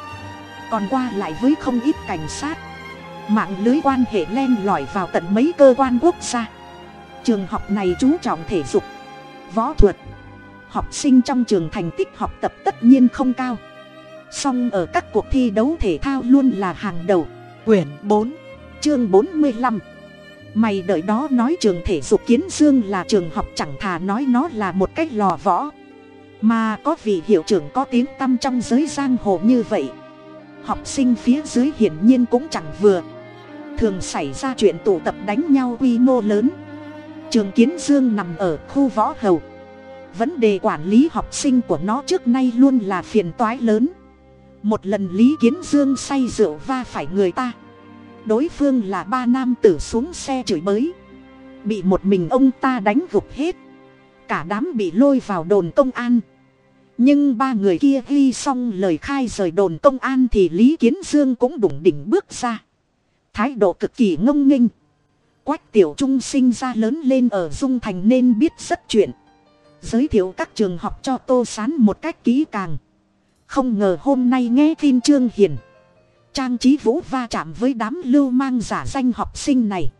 Còn qua lại với không ít cảnh sát, mạng lưới quan hệ len lỏi vào tận mấy cơ quan quốc gia trường học này chú trọng thể dục võ thuật. Học sinh trong trường thành tích học tập tất nhiên không cao. Song ở các cuộc thi đấu thể thao luôn là hàng đầu. Quyển bốn. Chương bốn mươi lăm. Mày đợi đó nói trường thể dục kiến dương là trường học chẳng thà nói nó là một cái lò võ. Mà có vị hiệu trưởng có tiếng tăm trong giới giang hồ như vậy. Học sinh phía dưới hiển nhiên cũng chẳng vừa. Thường xảy ra chuyện tụ tập đánh nhau quy mô lớn trường kiến dương nằm ở khu võ hầu. Vấn đề quản lý học sinh của nó trước nay luôn là phiền toái lớn. Một lần lý kiến dương say rượu va phải người ta. Đối phương là ba nam tử xuống xe chửi bới. Bị một mình ông ta đánh gục hết. Cả đám bị lôi vào đồn công an. Nhưng ba người kia ghi xong lời khai rời đồn công an thì lý kiến dương cũng đủng đỉnh bước ra. Thái độ cực kỳ ngông nghênh quách tiểu trung sinh ra lớn lên ở dung thành nên biết rất chuyện. Giới thiệu các trường học cho tô sán một cách kỹ càng. Không ngờ hôm nay nghe tin trương hiền. Trang trí vũ va chạm với đám lưu mang giả danh học sinh này.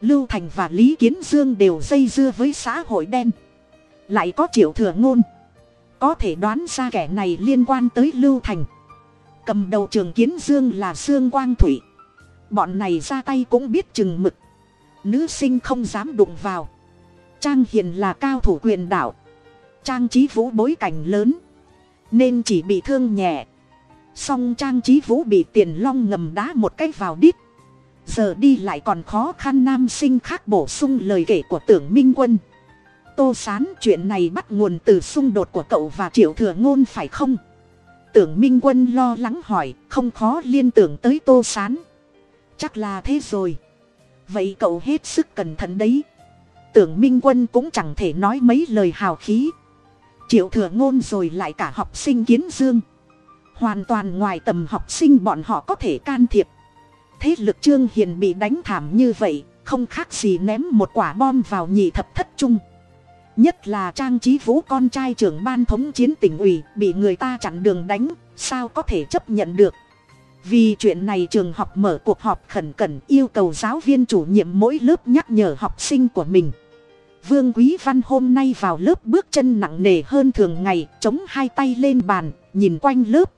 Lưu thành và lý kiến dương đều dây dưa với xã hội đen. Lại có triệu thừa ngôn. Có thể đoán ra kẻ này liên quan tới lưu thành. Cầm đầu trường kiến dương là sương quang thủy bọn này ra tay cũng biết chừng mực nữ sinh không dám đụng vào. Trang hiền là cao thủ quyền đạo. Trang trí vũ bối cảnh lớn. Nên chỉ bị thương nhẹ. Song trang trí vũ bị tiền long ngầm đá một cái vào đít. Giờ đi lại còn khó khăn nam sinh khác bổ sung lời kể của tưởng minh quân. Tô sán chuyện này bắt nguồn từ xung đột của cậu và triệu thừa ngôn phải không? Tưởng minh quân lo lắng hỏi, không khó liên tưởng tới tô sán. Chắc là thế rồi vậy cậu hết sức cẩn thận đấy. Tưởng minh quân cũng chẳng thể nói mấy lời hào khí. Triệu thừa ngôn rồi lại cả học sinh kiến dương. Hoàn toàn ngoài tầm học sinh bọn họ có thể can thiệp. Thế lực trương hiền bị đánh thảm như vậy, không khác gì ném một quả bom vào nhị thập thất trung. Nhất là trang trí vũ con trai trưởng ban thống chiến tỉnh ủy bị người ta chặn đường đánh, sao có thể chấp nhận được? Vì chuyện này trường học mở cuộc họp khẩn cẩn yêu cầu giáo viên chủ nhiệm mỗi lớp nhắc nhở học sinh của mình. Vương quý văn hôm nay vào lớp bước chân nặng nề hơn thường ngày, chống hai tay lên bàn, nhìn quanh lớp.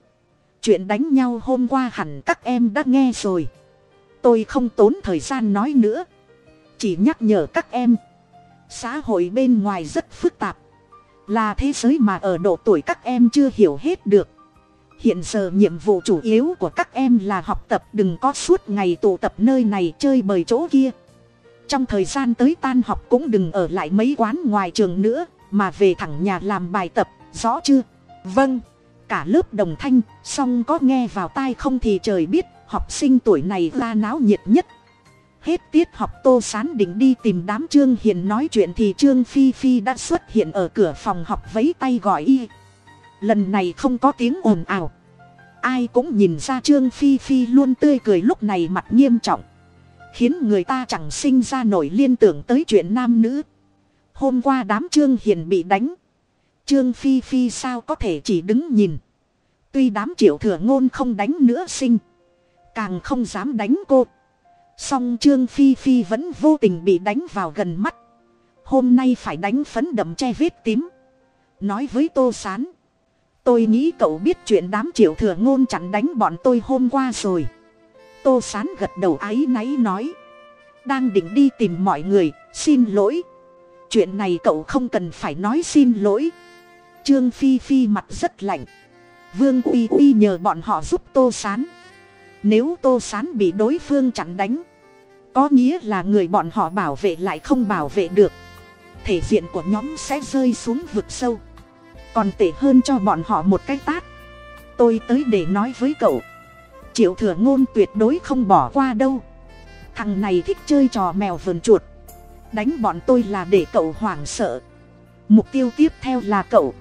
Chuyện đánh nhau hôm qua hẳn các em đã nghe rồi. Tôi không tốn thời gian nói nữa. Chỉ nhắc nhở các em. Xã hội bên ngoài rất phức tạp. Là thế giới mà ở độ tuổi các em chưa hiểu hết được hiện giờ nhiệm vụ chủ yếu của các em là học tập, đừng có suốt ngày tụ tập nơi này chơi bời chỗ kia. Trong thời gian tới tan học cũng đừng ở lại mấy quán ngoài trường nữa, mà về thẳng nhà làm bài tập, rõ chưa? Vâng cả lớp đồng thanh, song có nghe vào tai không thì trời biết, học sinh tuổi này ra náo nhiệt nhất. Hết tiết học tô sán định đi tìm đám trương hiền nói chuyện thì trương phi phi đã xuất hiện ở cửa phòng học vấy tay gọi y lần này không có tiếng ồn ào. Ai cũng nhìn ra trương phi phi luôn tươi cười lúc này mặt nghiêm trọng. Khiến người ta chẳng sinh ra nổi liên tưởng tới chuyện nam nữ. Hôm qua đám trương hiền bị đánh. Trương phi phi sao có thể chỉ đứng nhìn? Tuy đám triệu thừa ngôn không đánh nữa sinh. Càng không dám đánh cô. Song trương phi phi vẫn vô tình bị đánh vào gần mắt. Hôm nay phải đánh phấn đậm che vết tím. Nói với tô s á n tôi nghĩ cậu biết chuyện đám triệu thừa ngôn chặn đánh bọn tôi hôm qua rồi. Tô s á n gật đầu áy náy nói. Đang định đi tìm mọi người, xin lỗi. Chuyện này cậu không cần phải nói xin lỗi. Trương phi phi mặt rất lạnh. Vương uy uy nhờ bọn họ giúp tô s á n nếu tô sán bị đối phương chặn đánh, có nghĩa là người bọn họ bảo vệ lại không bảo vệ được. Thể diện của nhóm sẽ rơi xuống vực sâu còn tệ hơn cho bọn họ một cái tát. Tôi tới để nói với cậu. Triệu thừa ngôn tuyệt đối không bỏ qua đâu. Thằng này thích chơi trò mèo vườn chuột. Đánh bọn tôi là để cậu hoảng sợ. Mục tiêu tiếp theo là cậu.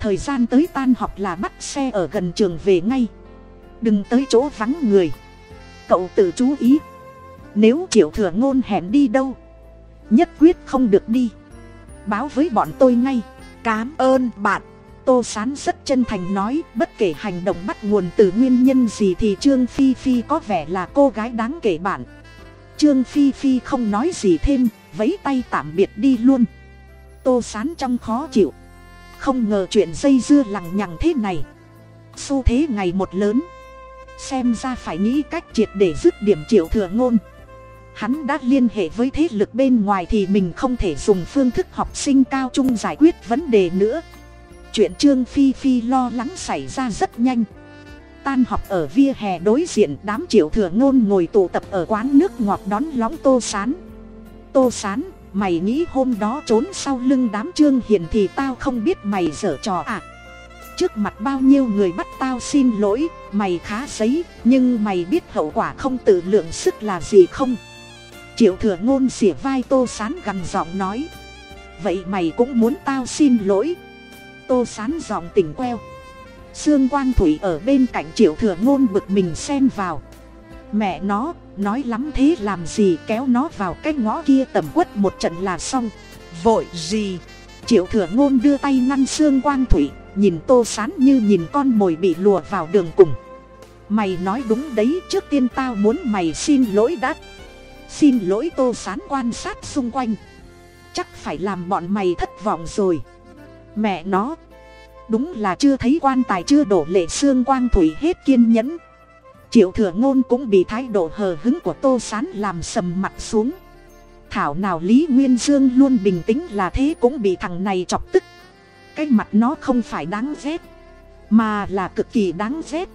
Thời gian tới tan học là bắt xe ở gần trường về ngay. Đừng tới chỗ vắng người. Cậu tự chú ý. Nếu triệu thừa ngôn hẹn đi đâu, nhất quyết không được đi. Báo với bọn tôi ngay cám ơn bạn. Tô sán rất chân thành nói, bất kể hành động bắt nguồn từ nguyên nhân gì thì trương phi phi có vẻ là cô gái đáng kể bạn. Trương phi phi không nói gì thêm, vẫy tay tạm biệt đi luôn. Tô sán trong khó chịu. Không ngờ chuyện dây dưa lằng nhằng thế này. Xu thế ngày một lớn. Xem ra phải nghĩ cách triệt để dứt điểm triệu thừa ngôn hắn đã liên hệ với thế lực bên ngoài thì mình không thể dùng phương thức học sinh cao trung giải quyết vấn đề nữa. Chuyện trương phi phi lo lắng xảy ra rất nhanh. Tan học ở via hè đối diện, đám triệu thừa ngôn ngồi tụ tập ở quán nước ngọt đón lóng tô sán. Tô sán, mày nghĩ hôm đó trốn sau lưng đám trương hiền thì tao không biết mày dở trò à? Trước mặt bao nhiêu người bắt tao xin lỗi, mày khá giấy, nhưng mày biết hậu quả không tự lượng sức là gì không? Triệu thừa ngôn xỉa vai tô sán gằn giọng nói. Vậy mày cũng muốn tao xin lỗi? Tô sán giọng tỉnh queo. Sương quang thủy ở bên cạnh triệu thừa ngôn bực mình xen vào. Mẹ nó, nói lắm thế làm gì kéo nó vào cái ngõ kia tầm quất một trận là xong. Vội gì? Triệu thừa ngôn đưa tay ngăn sương quang thủy, nhìn tô sán như nhìn con mồi bị lùa vào đường cùng. Mày nói đúng đấy, trước tiên tao muốn mày xin lỗi đã xin lỗi tô sán quan sát xung quanh. Chắc phải làm bọn mày thất vọng rồi. Mẹ nó. Đúng là chưa thấy quan tài chưa đổ lệ xương quang thủy hết kiên nhẫn. Triệu thừa ngôn cũng bị thái độ hờ hứng của tô sán làm sầm mặt xuống. Thảo nào lý nguyên dương luôn bình tĩnh là thế cũng bị thằng này chọc tức. Cái mặt nó không phải đáng ghét, mà là cực kỳ đáng ghét.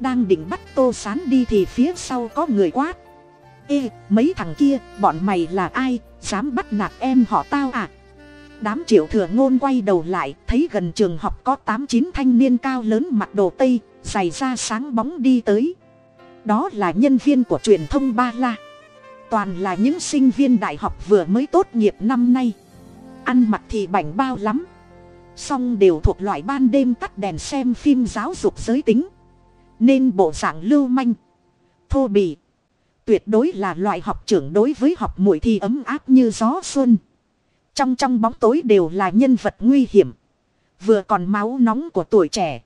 Đang định bắt tô sán đi thì phía sau có người quát ê, mấy thằng kia, bọn mày là ai? Dám bắt nạt em họ tao à? Đám triệu thừa ngôn quay đầu lại, thấy gần trường học có tám chín thanh niên cao lớn mặc đồ tây, giày da sáng bóng đi tới. Đó là nhân viên của truyền thông ba la. Toàn là những sinh viên đại học vừa mới tốt nghiệp năm nay. Ăn mặc thì bảnh bao lắm. Song đều thuộc loại ban đêm tắt đèn xem phim giáo dục giới tính. Nên bộ dạng lưu manh, thô bỉ tuyệt đối là loại học trưởng đối với học muội thì ấm áp như gió xuân. Trong trong bóng tối đều là nhân vật nguy hiểm. Vừa còn máu nóng của tuổi trẻ.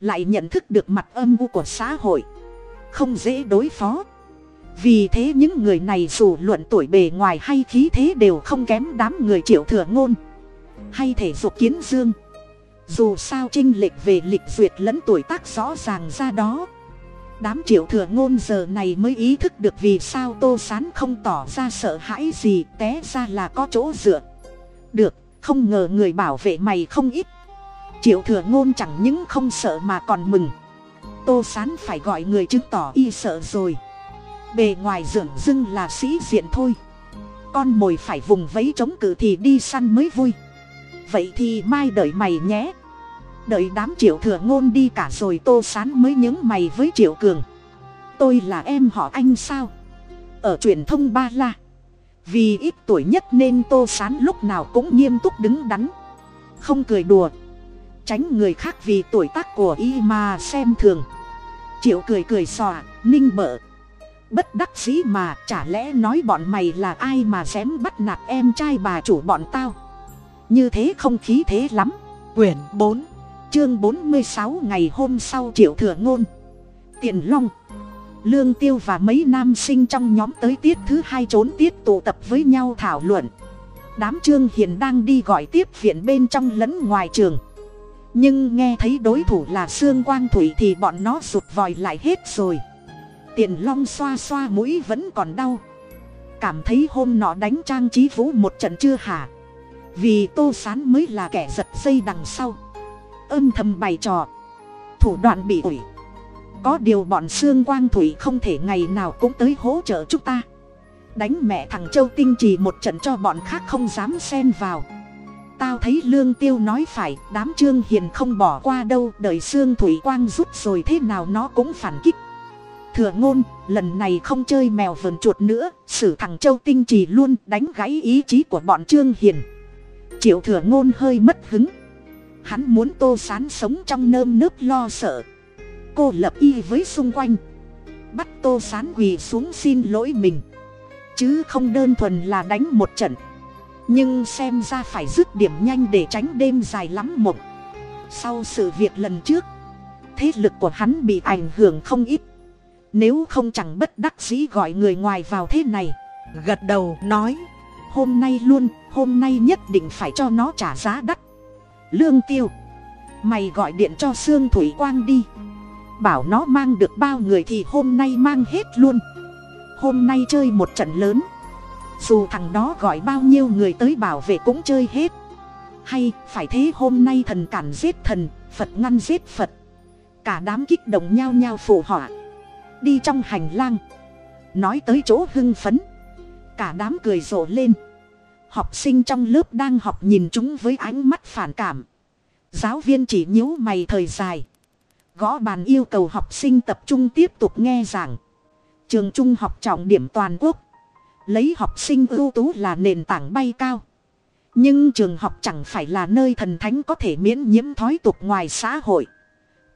Lại nhận thức được mặt âm u của xã hội. Không dễ đối phó. Vì thế những người này dù luận tuổi bề ngoài hay khí thế đều không kém đám người triệu thừa ngôn. Hay thể dục kiến dương. Dù sao trinh lệch về lịch duyệt lẫn tuổi tác rõ ràng ra đó đám triệu thừa ngôn giờ này mới ý thức được vì sao tô sán không tỏ ra sợ hãi gì, té ra là có chỗ dựa. Được, không ngờ người bảo vệ mày không ít. Triệu thừa ngôn chẳng những không sợ mà còn mừng. Tô sán phải gọi người chứng tỏ y sợ rồi. Bề ngoài dường dưng là sĩ diện thôi. Con mồi phải vùng vấy chống cự thì đi săn mới vui. Vậy thì mai đợi mày nhé đợi đám triệu thừa ngôn đi cả rồi tô sán mới nhớ mày với triệu cường. Tôi là em họ anh sao? Ở truyền thông ba la. Vì ít tuổi nhất nên tô sán lúc nào cũng nghiêm túc đứng đắn. Không cười đùa. Tránh người khác vì tuổi tác của y mà xem thường. Triệu cười cười xòa, ninh bợ. Bất đắc dĩ mà, chả lẽ nói bọn mày là ai mà dám bắt nạt em trai bà chủ bọn tao? Như thế không khí thế lắm. Quyển bốn chương bốn mươi sáu ngày hôm sau triệu thừa ngôn, tiền long, lương tiêu và mấy nam sinh trong nhóm tới tiết thứ hai trốn tiết tụ tập với nhau thảo luận. Đám trương hiền đang đi gọi tiếp viện bên trong lẫn ngoài trường. Nhưng nghe thấy đối thủ là sương quang thủy thì bọn nó rụt vòi lại hết rồi. Tiền long xoa xoa mũi vẫn còn đau. Cảm thấy hôm nọ đánh trang trí vũ một trận chưa hả? Vì tô sán mới là kẻ giật dây đằng sau âm thầm bày trò. Thủ đoạn bị ủi có điều bọn xương quang thủy không thể ngày nào cũng tới hỗ trợ chúng ta. Đánh mẹ thằng châu tinh trì một trận cho bọn khác không dám xen vào. Tao thấy lương tiêu nói phải, đám trương hiền không bỏ qua đâu, đợi xương thủy quang rút rồi thế nào nó cũng phản kích. Thừa ngôn, lần này không chơi mèo vườn chuột nữa, xử thằng châu tinh trì luôn đánh gãy ý chí của bọn trương hiền. Triệu thừa ngôn hơi mất hứng hắn muốn tô sán sống trong nơm nớp lo sợ. Cô lập y với xung quanh. Bắt tô sán quỳ xuống xin lỗi mình. Chứ không đơn thuần là đánh một trận. Nhưng xem ra phải dứt điểm nhanh để tránh đêm dài lắm mộng. Sau sự việc lần trước, thế lực của hắn bị ảnh hưởng không ít. Nếu không chẳng bất đắc dĩ gọi người ngoài vào thế này. Gật đầu, nói, hôm nay luôn, hôm nay nhất định phải cho nó trả giá đắt lương tiêu. Mày gọi điện cho sương thủy quang đi. Bảo nó mang được bao người thì hôm nay mang hết luôn. Hôm nay chơi một trận lớn. Dù thằng đó gọi bao nhiêu người tới bảo vệ cũng chơi hết. Hay, phải thế hôm nay thần cản giết thần, phật ngăn giết phật. Cả đám kích động nhao nhao phụ họa. Đi trong hành lang. Nói tới chỗ hưng phấn. Cả đám cười rộ lên học sinh trong lớp đang học nhìn chúng với ánh mắt phản cảm. Giáo viên chỉ nhíu mày thời dài. Gõ bàn yêu cầu học sinh tập trung tiếp tục nghe giảng. Trường trung học trọng điểm toàn quốc. Lấy học sinh ưu tú là nền tảng bay cao. Nhưng trường học chẳng phải là nơi thần thánh có thể miễn nhiễm thói tục ngoài xã hội.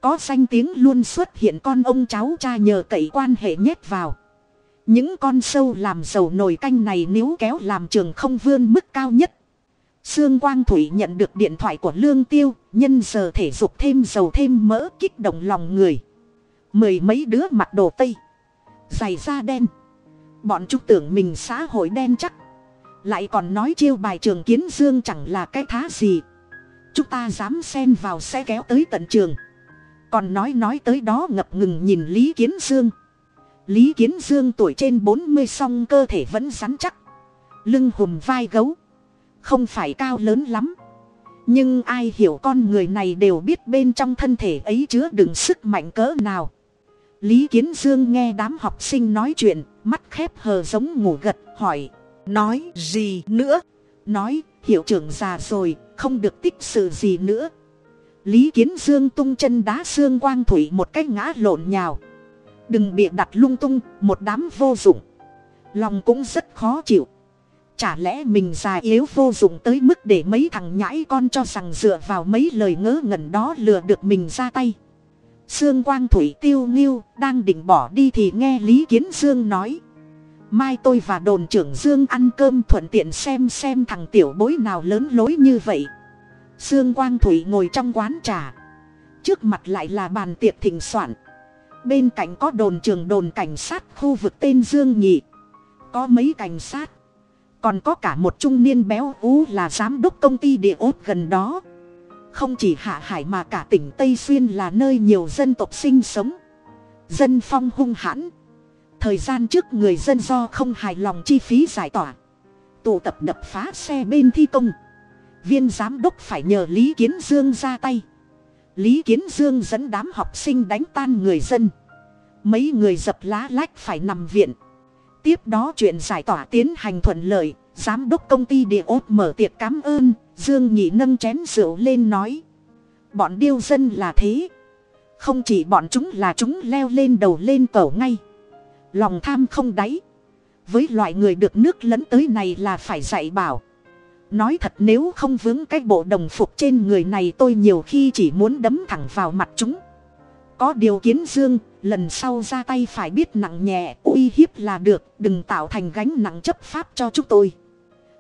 Có danh tiếng luôn xuất hiện con ông cháu cha nhờ cậy quan hệ nhét vào những con sâu làm dầu nồi canh này nếu kéo làm trường không vươn mức cao nhất Sương Quang Thủy nhận được điện thoại của Lương Tiêu, nhân giờ thể dục thêm dầu thêm mỡ kích động lòng người. Mười mấy đứa mặc đồ tây, giày da đen. Bọn chúng tưởng mình xã hội đen chắc. Lại còn nói chiêu bài trường kiến dương chẳng là cái thá gì. Chúng ta dám xen vào xe kéo tới tận trường. Còn nói nói tới đó ngập ngừng nhìn Lý Kiến Dương. Lý Kiến Dương tuổi trên 40 song cơ thể vẫn rắn chắc. Lưng hùm vai gấu. Không phải cao lớn lắm. Nhưng ai hiểu con người này đều biết bên trong thân thể ấy chứa đựng sức mạnh cỡ nào. Lý kiến dương nghe đám học sinh nói chuyện, mắt khép hờ giống ngủ gật, hỏi, nói gì nữa? Nói, hiệu trưởng già rồi, không được tích sự gì nữa. Lý kiến dương tung chân đá xương quang thủy một cái ngã lộn nhào đừng bịa đặt lung tung, một đám vô dụng lòng cũng rất khó chịu Chả lẽ mình già yếu vô dụng tới mức để mấy thằng nhãi con cho rằng dựa vào mấy lời ngớ ngẩn đó lừa được mình ra tay. Sương Quang Thủy tiêu nghiêu đang định bỏ đi thì nghe Lý Kiến Dương nói. Mai tôi và đồn trưởng Dương ăn cơm thuận tiện xem xem thằng tiểu bối nào lớn lối như vậy. Sương Quang Thủy ngồi trong quán trà. Trước mặt lại là bàn tiệc thỉnh soạn. Bên cạnh có đồn trưởng đồn cảnh sát khu vực tên Dương Nhị. Có mấy cảnh sát. Còn có cả một trung niên béo ú là giám đốc công ty địa ốt gần đó. Không chỉ hạ hải mà cả tỉnh tây xuyên là nơi nhiều dân tộc sinh sống. Dân phong hung hãn. Thời gian trước người dân do không hài lòng chi phí giải tỏa. Tụ tập đập phá xe bên thi công. Viên giám đốc phải nhờ lý kiến dương ra tay lý kiến dương dẫn đám học sinh đánh tan người dân. Mấy người dập lá lách phải nằm viện. Tiếp đó chuyện giải tỏa tiến hành thuận lợi, giám đốc công ty địa ốt mở tiệc cám ơn, dương nhị nâng chén rượu lên nói. Bọn điêu dân là thế. Không chỉ bọn chúng là chúng leo lên đầu lên cẩu ngay. Lòng tham không đáy. Với loại người được nước lẫn tới này là phải dạy bảo nói thật nếu không vướng cái bộ đồng phục trên người này tôi nhiều khi chỉ muốn đấm thẳng vào mặt chúng. Có điều kiến dương, lần sau ra tay phải biết nặng nhẹ, uy hiếp là được, đừng tạo thành gánh nặng chấp pháp cho chúng tôi.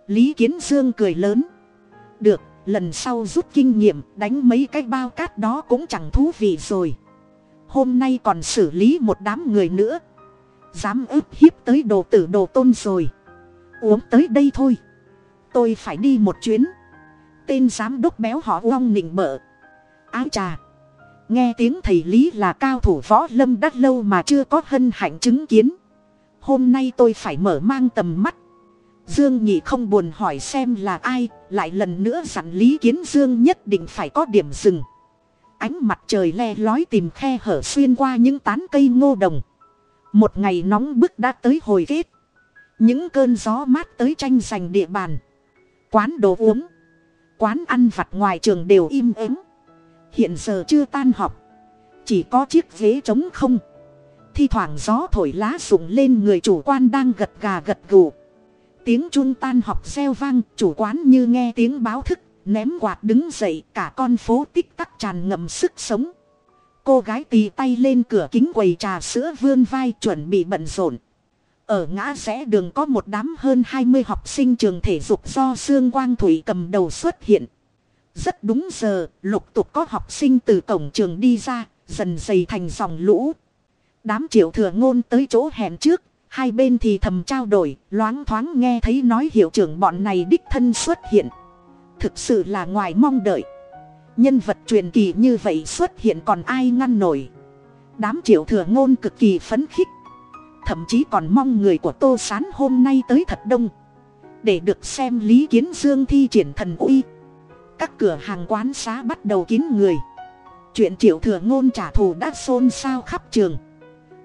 Lý kiến dương cười lớn. Được, lần sau rút kinh nghiệm, đánh mấy cái bao cát đó cũng chẳng thú vị rồi. Hôm nay còn xử lý một đám người nữa. Dám ức hiếp tới đồ tử đồ tôn rồi. Uống tới đây thôi tôi phải đi một chuyến. Tên giám đốc béo họ uong nịnh bợ. Áo trà nghe tiếng thầy lý là cao thủ võ lâm đắt lâu mà chưa có hân hạnh chứng kiến. Hôm nay tôi phải mở mang tầm mắt. Dương nhị không buồn hỏi xem là ai, lại lần nữa dặn lý kiến dương nhất định phải có điểm dừng. Ánh mặt trời le lói tìm khe hở xuyên qua những tán cây ngô đồng. Một ngày nóng bức đã tới hồi kết. Những cơn gió mát tới tranh giành địa bàn quán đồ uống. Quán ăn vặt ngoài trường đều im ắng. Hiện giờ chưa tan học. Chỉ có chiếc ghế trống không. Thi thoảng gió thổi lá rụng lên người chủ quan đang gật gà gật gù. Tiếng chun tan học reo vang, chủ quán như nghe tiếng báo thức, ném quạt đứng dậy, cả con phố tích tắc tràn ngậm sức sống. Cô gái tì tay lên cửa kính quầy trà sữa vươn vai chuẩn bị bận rộn ở ngã rẽ đường có một đám hơn 20 học sinh trường thể dục do Sương Quang Thủy cầm đầu xuất hiện. Rất đúng giờ, lục tục có học sinh từ cổng trường đi ra, dần dày thành dòng lũ. Đám triệu thừa ngôn tới chỗ hẹn trước, hai bên thì thầm trao đổi, loáng thoáng nghe thấy nói hiệu trưởng bọn này đích thân xuất hiện. Thực sự là ngoài mong đợi. Nhân vật truyền kỳ như vậy xuất hiện còn ai ngăn nổi. Đám triệu thừa ngôn cực kỳ phấn khích. Thậm chí còn mong người của Tô Sán hôm nay tới thật đông. Để được xem Lý Kiến Dương thi triển thần uy. Các cửa hàng quán xá bắt đầu kín người. Chuyện triệu thừa ngôn trả thù đã xôn xao khắp trường.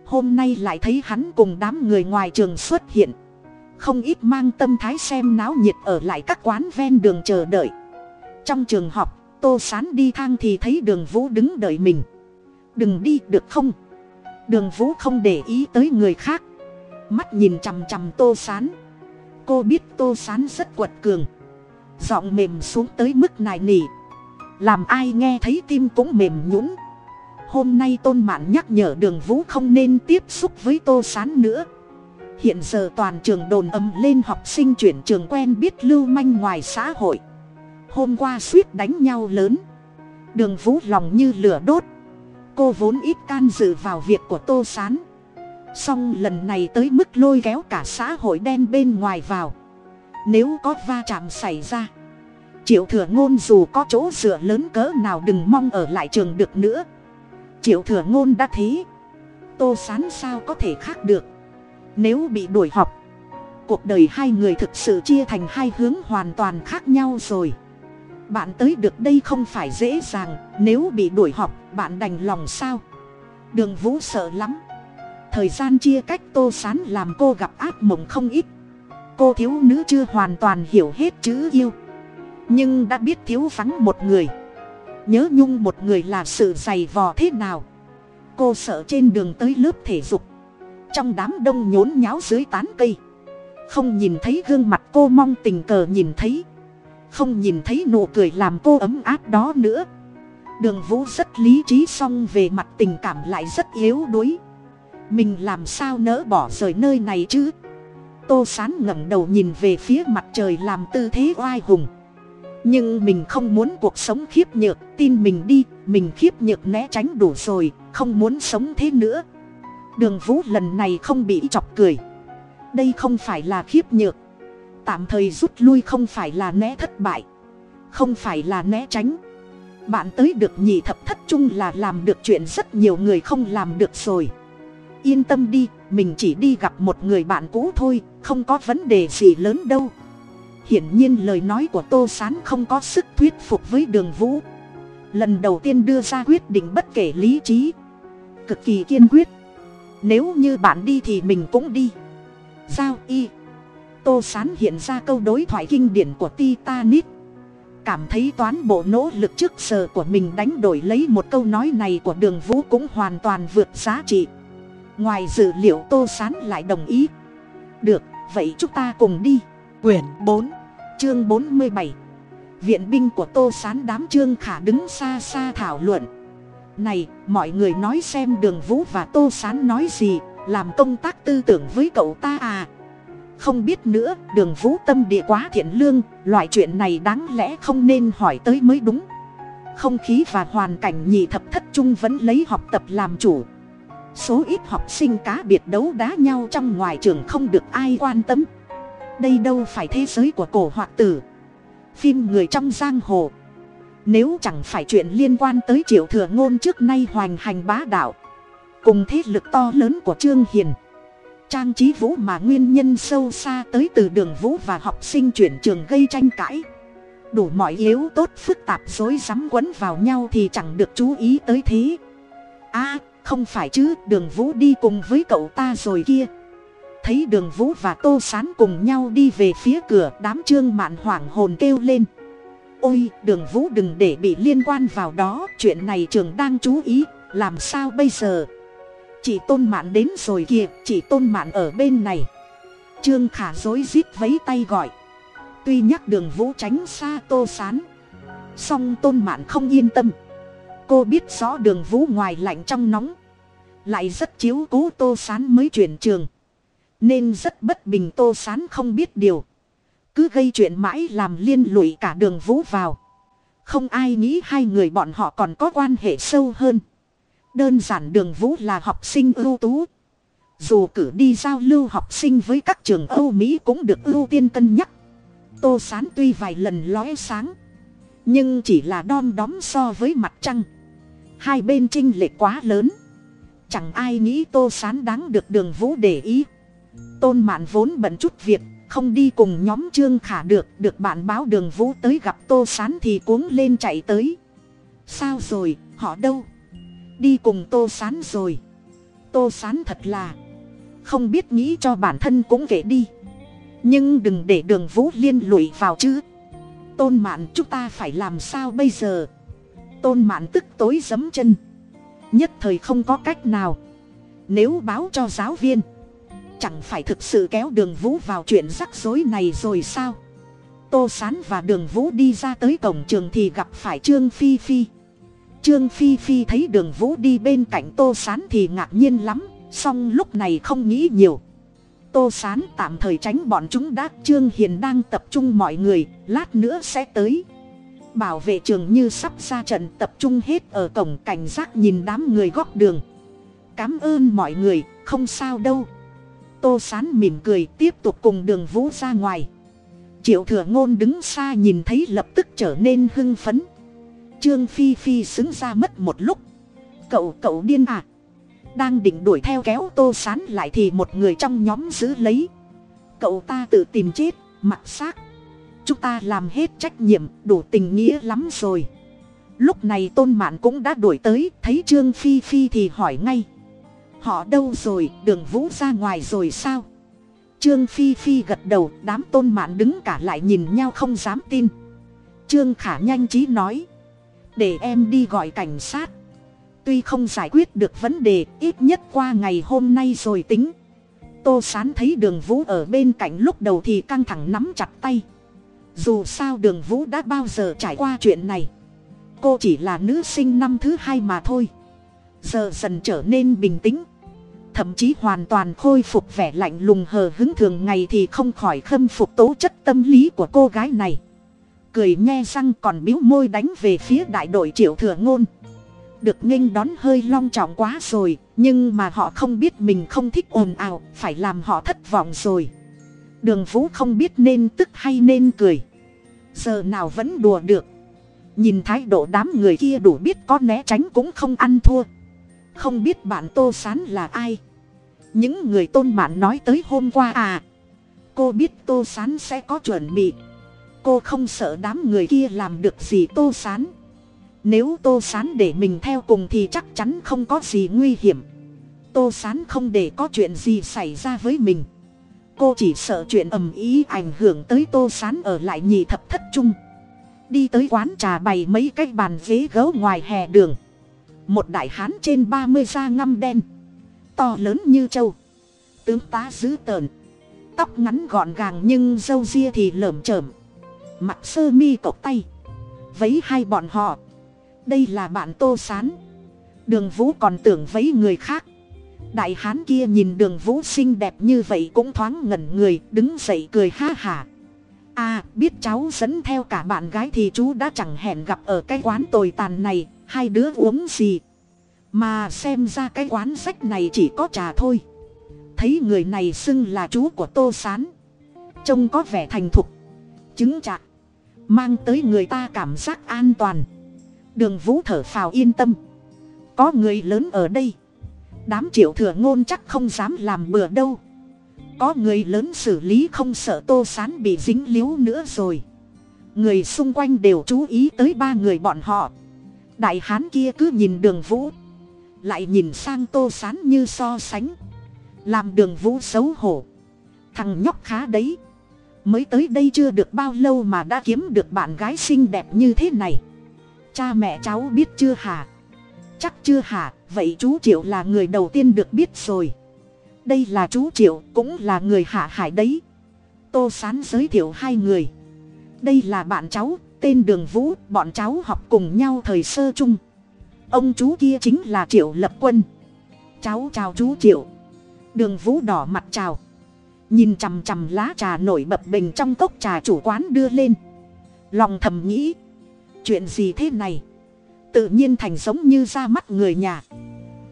Hôm nay lại thấy hắn cùng đám người ngoài trường xuất hiện. Không ít mang tâm thái xem náo nhiệt ở lại các quán ven đường chờ đợi. Trong trường học, Tô Sán đi thang thì thấy đường Vũ đứng đợi mình. Đừng đi được không? Đường Vũ không để ý tới người khác. Mắt nhìn chằm chằm Tô Sán. Cô biết Tô Sán rất quật cường. Giọng mềm xuống tới mức nài nỉ. Làm ai nghe thấy tim cũng mềm nhũn. Hôm nay Tôn Mạn nhắc nhở đường Vũ không nên tiếp xúc với Tô Sán nữa. Hiện giờ toàn trường đồn âm lên học sinh chuyển trường quen biết lưu manh ngoài xã hội. Hôm qua suýt đánh nhau lớn. Đường Vũ lòng như lửa đốt. Cô vốn ít can dự vào việc của Tô Sán. Song lần này tới mức lôi kéo cả xã hội đen bên ngoài vào. Nếu có va chạm xảy ra. Triệu thừa ngôn dù có chỗ dựa lớn cỡ nào đừng mong ở lại trường được nữa. Triệu thừa ngôn đã thế. Tô Sán sao có thể khác được. Nếu bị đuổi học. Cuộc đời hai người thực sự chia thành hai hướng hoàn toàn khác nhau rồi. Bạn tới được đây không phải dễ dàng. Nếu bị đuổi học bạn đành lòng sao. Đường vũ sợ lắm. Thời gian chia cách Tô Sán làm cô gặp ác mộng không ít. Cô thiếu nữ chưa hoàn toàn hiểu hết chữ yêu. Nhưng đã biết thiếu vắng một người. Nhớ nhung một người là sự dày vò thế nào. Cô sợ trên đường tới lớp thể dục trong đám đông nhốn nháo dưới tán cây không nhìn thấy gương mặt cô mong tình cờ nhìn thấy không nhìn thấy nụ cười làm cô ấm áp đó nữa đường vũ rất lý trí song về mặt tình cảm lại rất yếu đuối. Mình làm sao nỡ bỏ rời nơi này chứ? Tô sán ngẩng đầu nhìn về phía mặt trời làm tư thế oai hùng. Nhưng mình không muốn cuộc sống khiếp nhược, tin mình đi, mình khiếp nhược né tránh đủ rồi, không muốn sống thế nữa. Đường vũ lần này không bị chọc cười. Đây không phải là khiếp nhược. Tạm thời rút lui không phải là né thất bại. Không phải là né tránh bạn tới được nhị thập thất chung là làm được chuyện rất nhiều người không làm được rồi. Yên tâm đi, mình chỉ đi gặp một người bạn cũ thôi, không có vấn đề gì lớn đâu. Hiển nhiên lời nói của tô s á n không có sức thuyết phục với đường vũ. Lần đầu tiên đưa ra quyết định bất kể lý trí. Cực kỳ kiên quyết. Nếu như bạn đi thì mình cũng đi. Giao y. Tô sán hiện ra câu đối thoại kinh điển của titanic cảm thấy toán bộ nỗ lực trước giờ của mình đánh đổi lấy một câu nói này của đường vũ cũng hoàn toàn vượt giá trị. Ngoài dự liệu tô sán lại đồng ý. Được, vậy chúng ta cùng đi. Quyển bốn, chương bốn mươi bảy. Viện binh của tô sán đám trương khả đứng xa xa thảo luận. Này, mọi người nói xem đường vũ và tô sán nói gì, làm công tác tư tưởng với cậu ta à? Không biết nữa, đường vũ tâm địa quá thiện lương, loại chuyện này đáng lẽ không nên hỏi tới mới đúng. Không khí và hoàn cảnh nhị thập thất trung vẫn lấy học tập làm chủ. Số ít học sinh cá biệt đấu đá nhau trong ngoài trường không được ai quan tâm. Đây đâu phải thế giới của cổ hoạt tử. Phim người trong giang hồ. Nếu chẳng phải chuyện liên quan tới triệu thừa ngôn trước nay hoành hành bá đạo, cùng thế lực to lớn của trương hiền trang trí vũ mà nguyên nhân sâu xa tới từ đường vũ và học sinh chuyển trường gây tranh cãi. Đủ mọi yếu tốt phức tạp rối rắm quấn vào nhau thì chẳng được chú ý tới thế. A không phải chứ, đường vũ đi cùng với cậu ta rồi kia. Thấy đường vũ và tô sán cùng nhau đi về phía cửa, đám trương mạn hoảng hồn kêu lên. Ôi, đường vũ đừng để bị liên quan vào đó, chuyện này trường đang chú ý, làm sao bây giờ? Chị tôn mạn đến rồi kìa chị tôn mạn ở bên này. Trương khả dối rít vấy tay gọi. Tuy nhắc đường vũ tránh xa tô sán, song tôn mạn không yên tâm. Cô biết rõ đường vũ ngoài lạnh trong nóng, lại rất chiếu cố tô sán mới chuyển trường. Nên rất bất bình tô sán không biết điều. Cứ gây chuyện mãi làm liên lụy cả đường vũ vào. Không ai nghĩ hai người bọn họ còn có quan hệ sâu hơn đơn giản đường vũ là học sinh ưu tú. Dù cử đi giao lưu học sinh với các trường âu mỹ cũng được ưu tiên cân nhắc. Tô sán tuy vài lần lóe sáng, nhưng chỉ là đom đóm so với mặt trăng. Hai bên trinh lệ quá lớn. Chẳng ai nghĩ tô sán đáng được đường vũ để ý. Tôn mạn vốn bận chút việc, không đi cùng nhóm trương khả được được bạn báo đường vũ tới gặp tô sán thì cuống lên chạy tới. Sao rồi, họ đâu? Đi cùng tô sán rồi. Tô sán thật là, không biết nghĩ cho bản thân cũng kể đi. Nhưng đừng để đường vũ liên lụy vào chứ. Tôn mạn, chúng ta phải làm sao bây giờ? Tôn mạn tức tối giấm chân. Nhất thời không có cách nào. Nếu báo cho giáo viên, chẳng phải thực sự kéo đường vũ vào chuyện rắc rối này rồi sao? Tô sán và đường vũ đi ra tới cổng trường thì gặp phải trương phi phi trương phi phi thấy đường vũ đi bên cạnh tô sán thì ngạc nhiên lắm, song lúc này không nghĩ nhiều. Tô sán tạm thời tránh bọn chúng đã, trương hiền đang tập trung mọi người, lát nữa sẽ tới. Bảo vệ trường như sắp ra trận tập trung hết ở cổng cảnh giác nhìn đám người góc đường. Cám ơn mọi người, không sao đâu. Tô sán mỉm cười, tiếp tục cùng đường vũ ra ngoài. Triệu thừa ngôn đứng xa nhìn thấy lập tức trở nên hưng phấn trương phi phi xứng ra mất một lúc. Cậu cậu điên à? Đang định đuổi theo kéo tô sán lại thì một người trong nhóm giữ lấy. Cậu ta tự tìm chết, mặc xác. Chúng ta làm hết trách nhiệm, đủ tình nghĩa lắm rồi. Lúc này tôn mạn cũng đã đuổi tới, thấy trương phi phi thì hỏi ngay. Họ đâu rồi, đường vũ ra ngoài rồi sao? Trương phi phi gật đầu, đám tôn mạn đứng cả lại nhìn nhau không dám tin. Trương khả nhanh trí nói để em đi gọi cảnh sát. Tuy không giải quyết được vấn đề, ít nhất qua ngày hôm nay rồi tính. Tô sán thấy đường vũ ở bên cạnh lúc đầu thì căng thẳng nắm chặt tay. Dù sao đường vũ đã bao giờ trải qua chuyện này. Cô chỉ là nữ sinh năm thứ hai mà thôi. Giờ dần trở nên bình tĩnh. Thậm chí hoàn toàn khôi phục vẻ lạnh lùng hờ hứng thường ngày thì không khỏi khâm phục tố chất tâm lý của cô gái này cười nghe răng còn biếu môi đánh về phía đại đội triệu thừa ngôn. Được nghênh đón hơi long trọng quá rồi, nhưng mà họ không biết mình không thích ồn ào, phải làm họ thất vọng rồi. Đường vũ không biết nên tức hay nên cười. Giờ nào vẫn đùa được. Nhìn thái độ đám người kia đủ biết có né tránh cũng không ăn thua. Không biết bạn tô sán là ai. Những người tôn bạn nói tới hôm qua à. Cô biết tô sán sẽ có chuẩn bị cô không sợ đám người kia làm được gì tô sán. Nếu tô sán để mình theo cùng thì chắc chắn không có gì nguy hiểm. Tô sán không để có chuyện gì xảy ra với mình. Cô chỉ sợ chuyện ầm ý ảnh hưởng tới tô sán ở lại nhì thập thất trung. Đi tới quán trà bày mấy cái bàn ghế gấu ngoài hè đường. Một đại hán trên ba mươi da ngăm đen. To lớn như trâu. Tướng tá dữ tợn. Tóc ngắn gọn gàng nhưng râu ria thì lởm chởm mặt sơ mi cộc tay. Vấy hai bọn họ. Đây là bạn tô sán. Đường vũ còn tưởng vấy người khác. Đại hán kia nhìn đường vũ xinh đẹp như vậy cũng thoáng ngẩn người, đứng dậy cười ha hả à biết cháu dẫn theo cả bạn gái thì chú đã chẳng hẹn gặp ở cái quán tồi tàn này, hai đứa uống gì? Mà xem ra cái quán sách này chỉ có trà thôi. Thấy người này xưng là chú của tô s á n trông có vẻ thành thục. Chứng chạc mang tới người ta cảm giác an toàn. Đường vũ thở phào yên tâm. Có người lớn ở đây. Đám triệu thừa ngôn chắc không dám làm bừa đâu. Có người lớn xử lý không sợ tô sán bị dính líu nữa rồi. Người xung quanh đều chú ý tới ba người bọn họ. Đại hán kia cứ nhìn đường vũ. Lại nhìn sang tô sán như so sánh. Làm đường vũ xấu hổ. Thằng nhóc khá đấy mới tới đây chưa được bao lâu mà đã kiếm được bạn gái xinh đẹp như thế này. Cha mẹ cháu biết chưa hả? Chắc chưa hả? Vậy chú triệu là người đầu tiên được biết rồi. Đây là chú triệu, cũng là người hạ hải đấy. Tô sán giới thiệu hai người. Đây là bạn cháu, tên đường vũ, bọn cháu học cùng nhau thời sơ chung. Ông chú kia chính là triệu lập quân. Cháu chào chú triệu. Đường vũ đỏ mặt chào nhìn chằm chằm lá trà nổi bập bình trong cốc trà chủ quán đưa lên. Lòng thầm nghĩ, chuyện gì thế này? Tự nhiên thành giống như ra mắt người nhà.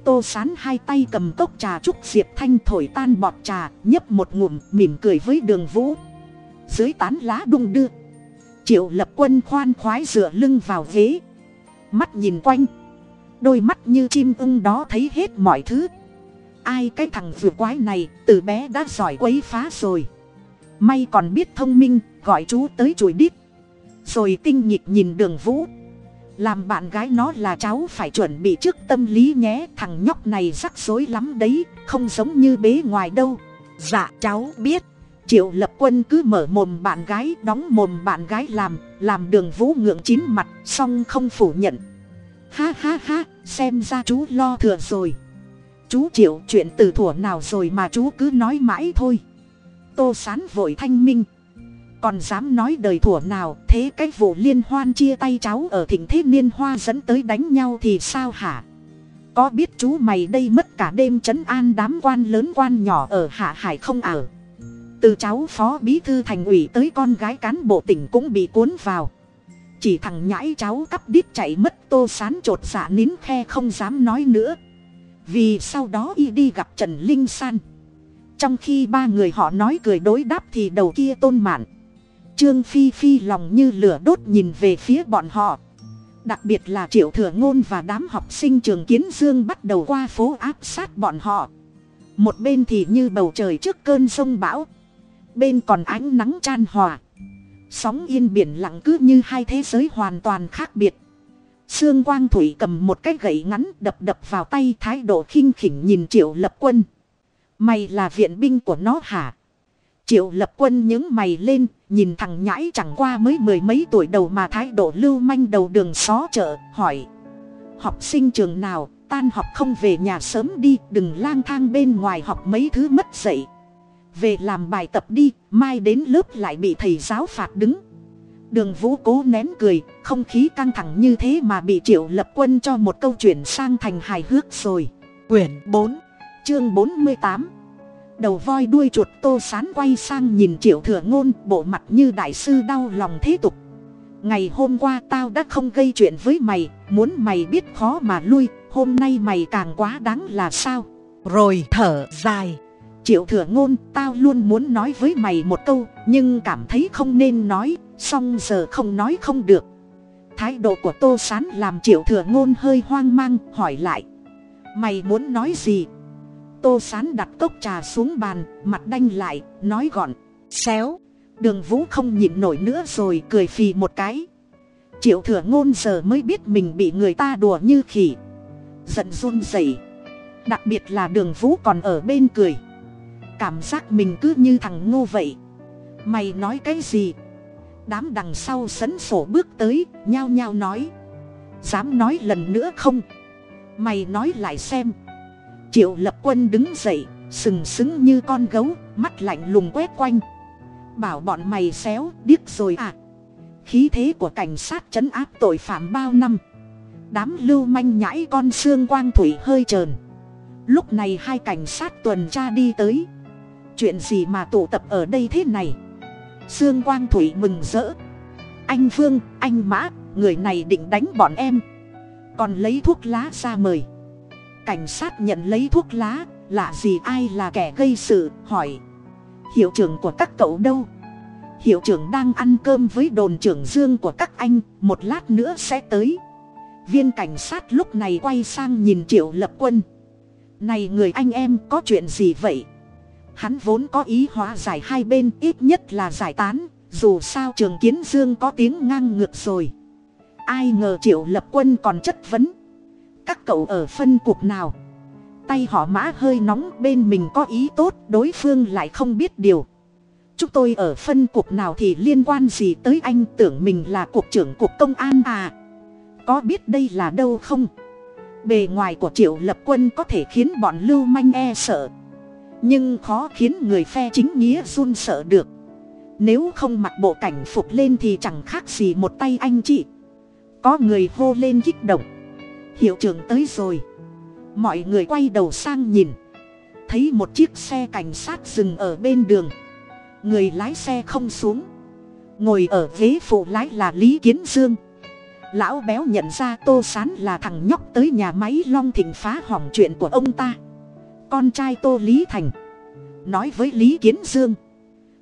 Tô sán hai tay cầm cốc trà trúc diệp thanh thổi tan bọt trà, nhấp một ngụm, mỉm cười với đường vũ. Dưới tán lá đung đưa, triệu lập quân khoan khoái dựa lưng vào ghế. Mắt nhìn quanh, đôi mắt như chim ưng đó thấy hết mọi thứ ai cái thằng vừa quái này, từ bé đã giỏi quấy phá rồi. May còn biết thông minh, gọi chú tới chùi đít. Rồi tinh nhịp nhìn đường vũ. Làm bạn gái nó là cháu phải chuẩn bị trước tâm lý nhé, thằng nhóc này rắc rối lắm đấy, không giống như bế ngoài đâu. Dạ cháu biết. Triệu lập quân cứ mở mồm bạn gái, đóng mồm bạn gái làm làm đường vũ ngượng chín mặt, xong không phủ nhận. Ha ha ha, xem ra chú lo thừa rồi chú triệu chuyện từ thuở nào rồi mà chú cứ nói mãi thôi. Tô sán vội thanh minh. Còn dám nói đời thuở nào, thế cái vụ liên hoan chia tay cháu ở thịnh thế niên hoa dẫn tới đánh nhau thì sao hả? Có biết chú mày đây mất cả đêm trấn an đám quan lớn quan nhỏ ở hạ hải không ở từ cháu phó bí thư thành ủy tới con gái cán bộ tỉnh cũng bị cuốn vào. Chỉ thằng nhãi cháu cắp đít chạy mất, tô sán chột dạ nín khe không dám nói nữa vì sau đó y đi gặp trần linh san. Trong khi ba người họ nói cười đối đáp thì đầu kia tôn mạn. Trương phi phi lòng như lửa đốt nhìn về phía bọn họ. Đặc biệt là triệu thừa ngôn và đám học sinh trường kiến dương bắt đầu qua phố áp sát bọn họ. Một bên thì như bầu trời trước cơn sông bão. Bên còn ánh nắng chan hòa. Sóng yên biển lặng cứ như hai thế giới hoàn toàn khác biệt sương quang thủy cầm một cái gậy ngắn đập đập vào tay thái độ khinh khỉnh nhìn triệu lập quân. Mày là viện binh của nó hả? Triệu lập quân những mày lên, nhìn thằng nhãi chẳng qua mới mười mấy tuổi đầu mà thái độ lưu manh đầu đường xó chợ, hỏi. Học sinh trường nào, tan học không về nhà sớm đi, đừng lang thang bên ngoài học mấy thứ mất dạy. Về làm bài tập đi, mai đến lớp lại bị thầy giáo phạt đứng đường vũ cố nén cười, không khí căng thẳng như thế mà bị triệu lập quân cho một câu chuyện sang thành hài hước rồi. Quyển bốn, chương bốn mươi tám. Đầu voi đuôi chuột tô sán quay sang nhìn triệu thừa ngôn, bộ mặt như đại sư đau lòng thế tục. Ngày hôm qua tao đã không gây chuyện với mày, muốn mày biết khó mà lui, hôm nay mày càng quá đáng là sao? Rồi thở dài triệu thừa ngôn, tao luôn muốn nói với mày một câu, nhưng cảm thấy không nên nói, xong giờ không nói không được. Thái độ của tô s á n làm triệu thừa ngôn hơi hoang mang, hỏi lại. Mày muốn nói gì? Tô s á n đặt cốc trà xuống bàn, mặt đanh lại, nói gọn. Xéo, đường vũ không nhịn nổi nữa rồi cười phì một cái. Triệu thừa ngôn giờ mới biết mình bị người ta đùa như khỉ. Giận run rẩy. Đặc biệt là đường vũ còn ở bên cười cảm giác mình cứ như thằng ngô vậy. Mày nói cái gì? Đám đằng sau sấn sổ bước tới, nhao nhao nói. Dám nói lần nữa không? Mày nói lại xem. Triệu lập quân đứng dậy, sừng sững như con gấu, mắt lạnh lùng quét quanh. Bảo bọn mày xéo, điếc rồi à. Khí thế của cảnh sát trấn áp tội phạm bao năm? Đám lưu manh nhãi con xương quang thủy hơi trờn. Lúc này hai cảnh sát tuần tra đi tới chuyện gì mà tụ tập ở đây thế này? Dương quang thủy mừng rỡ. Anh vương, anh mã, người này định đánh bọn em. Còn lấy thuốc lá ra mời. Cảnh sát nhận lấy thuốc lá, lạ gì ai là kẻ gây sự, hỏi. Hiệu trưởng của các cậu đâu? Hiệu trưởng đang ăn cơm với đồn trưởng dương của các anh, một lát nữa sẽ tới. Viên cảnh sát lúc này quay sang nhìn triệu lập quân. Này người anh em, có chuyện gì vậy? Hắn vốn có ý hóa giải hai bên, ít nhất là giải tán. Dù sao trường kiến dương có tiếng ngang ngược rồi. Ai ngờ triệu lập quân còn chất vấn. Các cậu ở phân cuộc nào? Tay họ mã hơi nóng, bên mình có ý tốt, đối phương lại không biết điều. Chúng tôi ở phân cuộc nào thì liên quan gì tới anh tưởng mình là cục trưởng cục công an à? Có biết đây là đâu không? Bề ngoài của triệu lập quân có thể khiến bọn lưu manh e sợ nhưng khó khiến người phe chính nghĩa run sợ được. Nếu không mặc bộ cảnh phục lên thì chẳng khác gì một tay anh chị. Có người hô lên kích động. Hiệu trưởng tới rồi. Mọi người quay đầu sang nhìn. Thấy một chiếc xe cảnh sát dừng ở bên đường. Người lái xe không xuống. Ngồi ở ghế phụ lái là lý kiến dương. Lão béo nhận ra tô sán là thằng nhóc tới nhà máy long thịnh phá hỏng chuyện của ông ta con trai tô lý thành. Nói với lý kiến dương.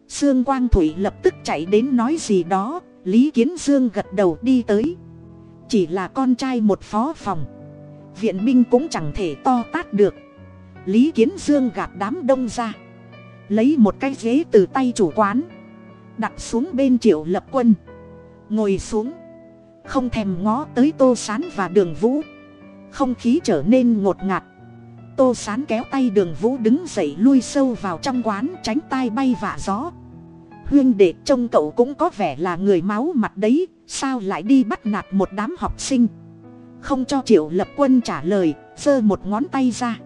Sương quang thủy lập tức chạy đến nói gì đó. Lý kiến dương gật đầu đi tới. Chỉ là con trai một phó phòng. Viện binh cũng chẳng thể to tát được. Lý kiến dương gạt đám đông ra. Lấy một cái ghế từ tay chủ quán. Đặt xuống bên triệu lập quân. Ngồi xuống. Không thèm ngó tới tô sán và đường vũ. Không khí trở nên ngột ngạt tô sán kéo tay đường vũ đứng dậy lui sâu vào trong quán tránh tai bay vạ gió. Huyên đệ, trông cậu cũng có vẻ là người máu mặt đấy, sao lại đi bắt nạt một đám học sinh? Không cho triệu lập quân trả lời, giơ một ngón tay ra.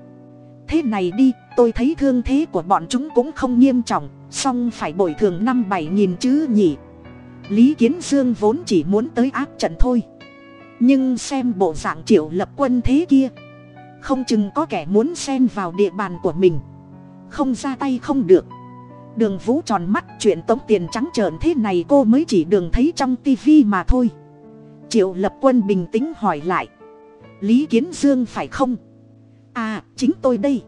Thế này đi, tôi thấy thương thế của bọn chúng cũng không nghiêm trọng, song phải bồi thường năm bảy nghìn chứ nhỉ? Lý kiến dương vốn chỉ muốn tới áp trận thôi. Nhưng xem bộ dạng triệu lập quân thế kia không chừng có kẻ muốn xen vào địa bàn của mình. Không ra tay không được. Đường vũ tròn mắt, chuyện tống tiền trắng trợn thế này cô mới chỉ đường thấy trong tivi mà thôi. Triệu lập quân bình tĩnh hỏi lại. Lý kiến dương phải không? À chính tôi đây.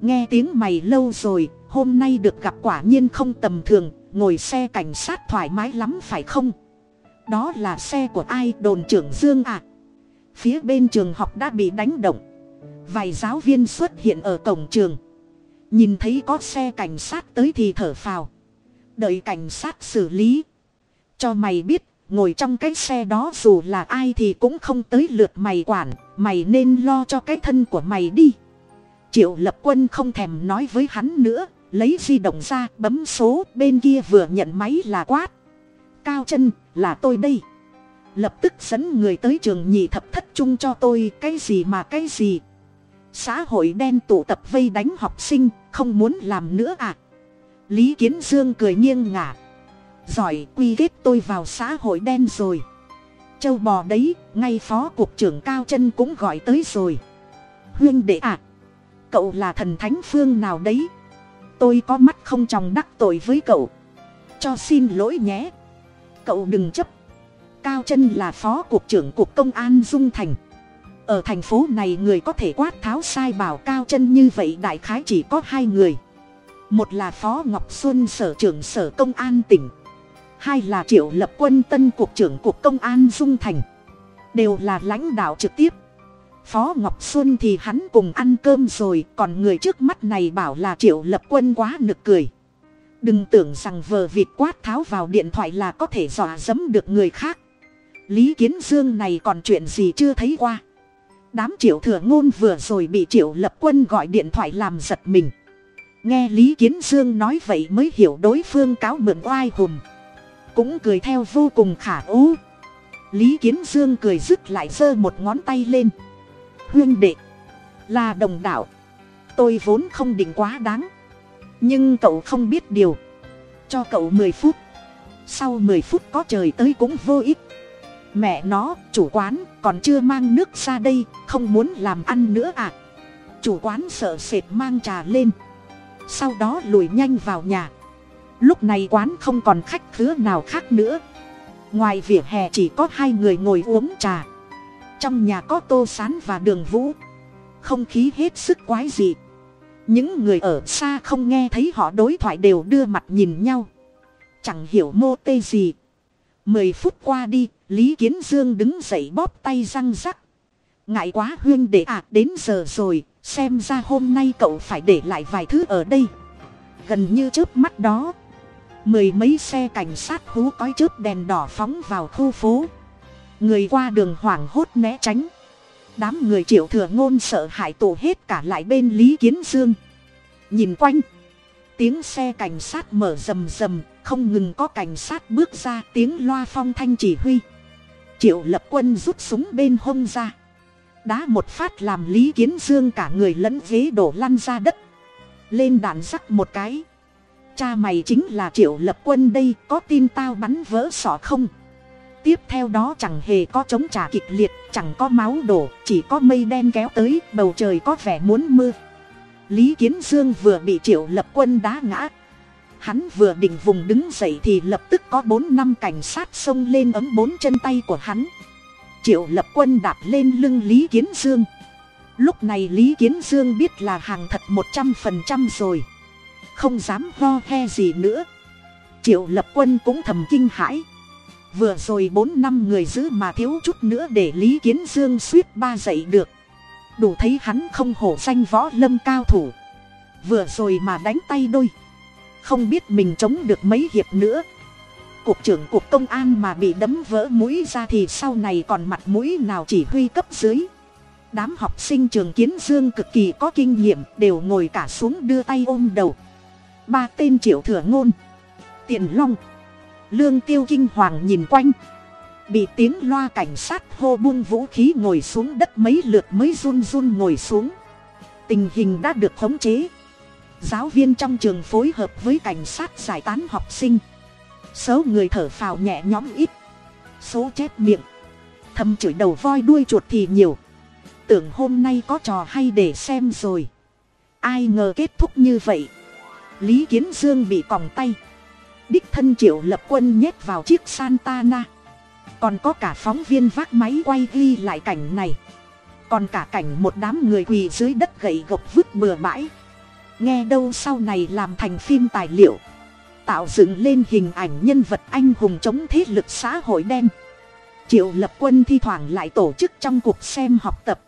Nghe tiếng mày lâu rồi, hôm nay được gặp quả nhiên không tầm thường, ngồi xe cảnh sát thoải mái lắm phải không? Đó là xe của ai, đồn trưởng dương à? Phía bên trường học đã bị đánh động vài giáo viên xuất hiện ở cổng trường. Nhìn thấy có xe cảnh sát tới thì thở phào. Đợi cảnh sát xử lý. Cho mày biết, ngồi trong cái xe đó dù là ai thì cũng không tới lượt mày quản, mày nên lo cho cái thân của mày đi. Triệu lập quân không thèm nói với hắn nữa, lấy di động ra, bấm số, bên kia vừa nhận máy là quát. Cao chân, là tôi đây. Lập tức dẫn người tới trường nhị thập thất chung cho tôi, cái gì mà cái gì xã hội đen tụ tập vây đánh học sinh, không muốn làm nữa à? Lý kiến dương cười nghiêng ngả. Giỏi, quy kết tôi vào xã hội đen rồi. Châu bò đấy, ngay phó cục trưởng cao chân cũng gọi tới rồi. Huyên đệ à cậu là thần thánh phương nào đấy? Tôi có mắt không tròng đắc tội với cậu. Cho xin lỗi nhé. Cậu đừng chấp. Cao chân là phó cục trưởng cục công an dung thành ở thành phố này người có thể quát tháo sai bảo cao chân như vậy đại khái chỉ có hai người. Một là phó ngọc xuân sở trưởng sở công an tỉnh. Hai là triệu lập quân tân cục trưởng cục công an dung thành. Đều là lãnh đạo trực tiếp. Phó ngọc xuân thì hắn cùng ăn cơm rồi, còn người trước mắt này bảo là triệu lập quân quá nực cười. Đừng tưởng rằng vờ vịt quát tháo vào điện thoại là có thể dọa dẫm được người khác. Lý kiến dương này còn chuyện gì chưa thấy qua? Đám triệu thừa ngôn vừa rồi bị triệu lập quân gọi điện thoại làm giật mình. Nghe lý kiến dương nói vậy mới hiểu đối phương cáo mượn oai hùm cũng cười theo vô cùng khả ố lý kiến dương cười dứt lại giơ một ngón tay lên. Huyên đệ, là đồng đạo. Tôi vốn không định quá đáng. Nhưng cậu không biết điều. Cho cậu mười phút. Sau mười phút có trời tới cũng vô ích mẹ nó, chủ quán còn chưa mang nước ra đây, không muốn làm ăn nữa à? Chủ quán sợ sệt mang trà lên. Sau đó lùi nhanh vào nhà. Lúc này quán không còn khách khứa nào khác nữa. Ngoài vỉa hè chỉ có hai người ngồi uống trà. Trong nhà có tô sán và đường vũ. Không khí hết sức quái dị. Những người ở xa không nghe thấy họ đối thoại đều đưa mặt nhìn nhau. Chẳng hiểu mô tê gì mười phút qua đi, lý kiến dương đứng dậy bóp tay răng rắc. Ngại quá huyên để ạ, đến giờ rồi, xem ra hôm nay cậu phải để lại vài thứ ở đây. Gần như trước mắt đó, mười mấy xe cảnh sát hú cói chớp đèn đỏ phóng vào khu phố. Người qua đường hoảng hốt né tránh. Đám người triệu thừa ngôn sợ hãi tụ hết cả lại bên lý kiến dương. Nhìn quanh, tiếng xe cảnh sát mở rầm rầm không ngừng có cảnh sát bước ra, tiếng loa phong thanh chỉ huy. Triệu lập quân rút súng bên hông ra. Đá một phát làm lý kiến dương cả người lẫn ghế đổ lăn ra đất. Lên đạn rắc một cái. Cha mày chính là triệu lập quân đây, có tin tao bắn vỡ sọ không? Tiếp theo đó chẳng hề có chống trả kịch liệt, chẳng có máu đổ, chỉ có mây đen kéo tới, bầu trời có vẻ muốn mưa. Lý kiến dương vừa bị triệu lập quân đá ngã hắn vừa định vùng đứng dậy thì lập tức có bốn năm cảnh sát xông lên ấm bốn chân tay của hắn. Triệu lập quân đạp lên lưng lý kiến dương. Lúc này lý kiến dương biết là hàng thật một trăm phần trăm rồi. Không dám ho he gì nữa. Triệu lập quân cũng thầm kinh hãi. Vừa rồi bốn năm người giữ mà thiếu chút nữa để lý kiến dương suýt ba dậy được. Đủ thấy hắn không hổ danh võ lâm cao thủ. Vừa rồi mà đánh tay đôi không biết mình chống được mấy hiệp nữa. Cục trưởng cục công an mà bị đấm vỡ mũi ra thì sau này còn mặt mũi nào chỉ huy cấp dưới. Đám học sinh trường kiến dương cực kỳ có kinh nghiệm, đều ngồi cả xuống đưa tay ôm đầu. Ba tên triệu thừa ngôn tiền long, lương tiêu kinh hoàng nhìn quanh. Bị tiếng loa cảnh sát hô buông vũ khí ngồi xuống đất mấy lượt mới run run ngồi xuống. Tình hình đã được khống chế giáo viên trong trường phối hợp với cảnh sát giải tán học sinh. Số người thở phào nhẹ nhõm ít. Số chép miệng. Thầm chửi đầu voi đuôi chuột thì nhiều. Tưởng hôm nay có trò hay để xem rồi. Ai ngờ kết thúc như vậy. Lý kiến dương bị còng tay. Đích thân triệu lập quân nhét vào chiếc santana. Còn có cả phóng viên vác máy quay ghi lại cảnh này. Còn cả cảnh một đám người quỳ dưới đất gậy gộc vứt bừa bãi nghe đâu sau này làm thành phim tài liệu. Tạo dựng lên hình ảnh nhân vật anh hùng chống thế lực xã hội đen. Triệu lập quân thi thoảng lại tổ chức trong cuộc xem học tập.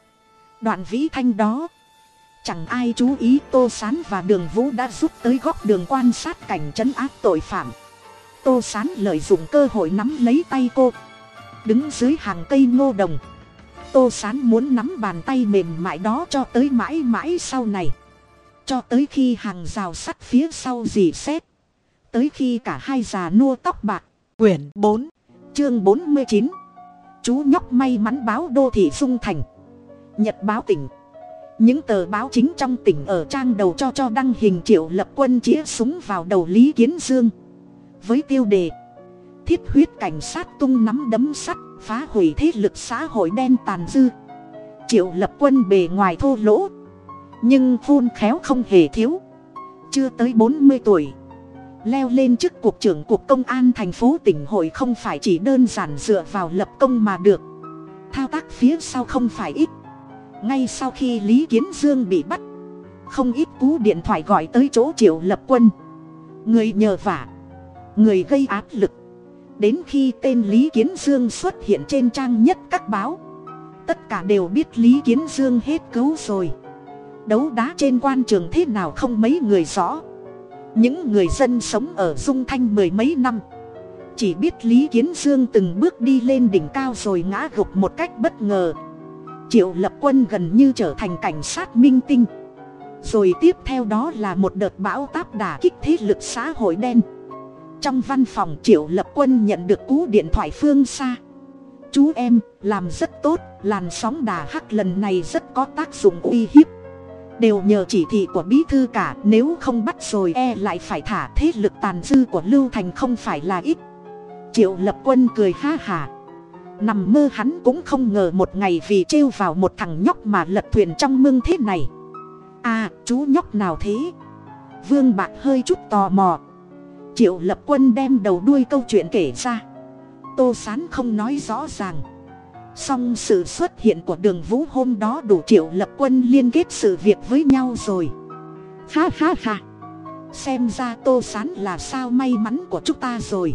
Đoạn vĩ thanh đó. Chẳng ai chú ý tô s á n và đường vũ đã giúp tới góc đường quan sát cảnh trấn áp tội phạm. Tô s á n lợi dụng cơ hội nắm lấy tay cô. Đứng dưới hàng cây ngô đồng. Tô s á n muốn nắm bàn tay mềm mại đó cho tới mãi mãi sau này cho tới khi hàng rào sắt phía sau dì xét. Tới khi cả hai già nua tóc bạc. Quyển bốn, chương bốn mươi chín. Chú nhóc may mắn báo đô thị dung thành. Nhật báo tỉnh. Những tờ báo chính trong tỉnh ở trang đầu cho cho đăng hình triệu lập quân chĩa súng vào đầu lý kiến dương. Với tiêu đề, thiết huyết cảnh sát tung nắm đấm sắt, phá hủy thế lực xã hội đen tàn dư. Triệu lập quân bề ngoài thô lỗ nhưng phun khéo không hề thiếu. Chưa tới bốn mươi tuổi, leo lên chức cục trưởng cục công an thành phố tỉnh hội không phải chỉ đơn giản dựa vào lập công mà được. Thao tác phía sau không phải ít. Ngay sau khi lý kiến dương bị bắt, không ít cú điện thoại gọi tới chỗ triệu lập quân. Người nhờ vả, người gây áp lực. Đến khi tên lý kiến dương xuất hiện trên trang nhất các báo, tất cả đều biết lý kiến dương hết cứu rồi đấu đá trên quan trường thế nào không mấy người rõ. Những người dân sống ở dung thanh mười mấy năm. Chỉ biết lý kiến dương từng bước đi lên đỉnh cao rồi ngã gục một cách bất ngờ. Triệu lập quân gần như trở thành cảnh sát minh tinh. Rồi tiếp theo đó là một đợt bão táp đả kích thế lực xã hội đen. Trong văn phòng triệu lập quân nhận được cú điện thoại phương xa. Chú em, làm rất tốt, làn sóng đà hắc lần này rất có tác dụng uy hiếp đều nhờ chỉ thị của bí thư cả, nếu không bắt rồi e lại phải thả thế lực tàn dư của lưu thành không phải là ít. Triệu lập quân cười ha hả nằm mơ hắn cũng không ngờ một ngày vì trêu vào một thằng nhóc mà lật thuyền trong mương thế này. À chú nhóc nào thế? Vương bạc hơi chút tò mò. Triệu lập quân đem đầu đuôi câu chuyện kể ra. Tô sán không nói rõ ràng song sự xuất hiện của đường vũ hôm đó đủ triệu lập quân liên kết sự việc với nhau rồi. Ha ha ha. Xem ra tô sán là sao may mắn của chúng ta rồi.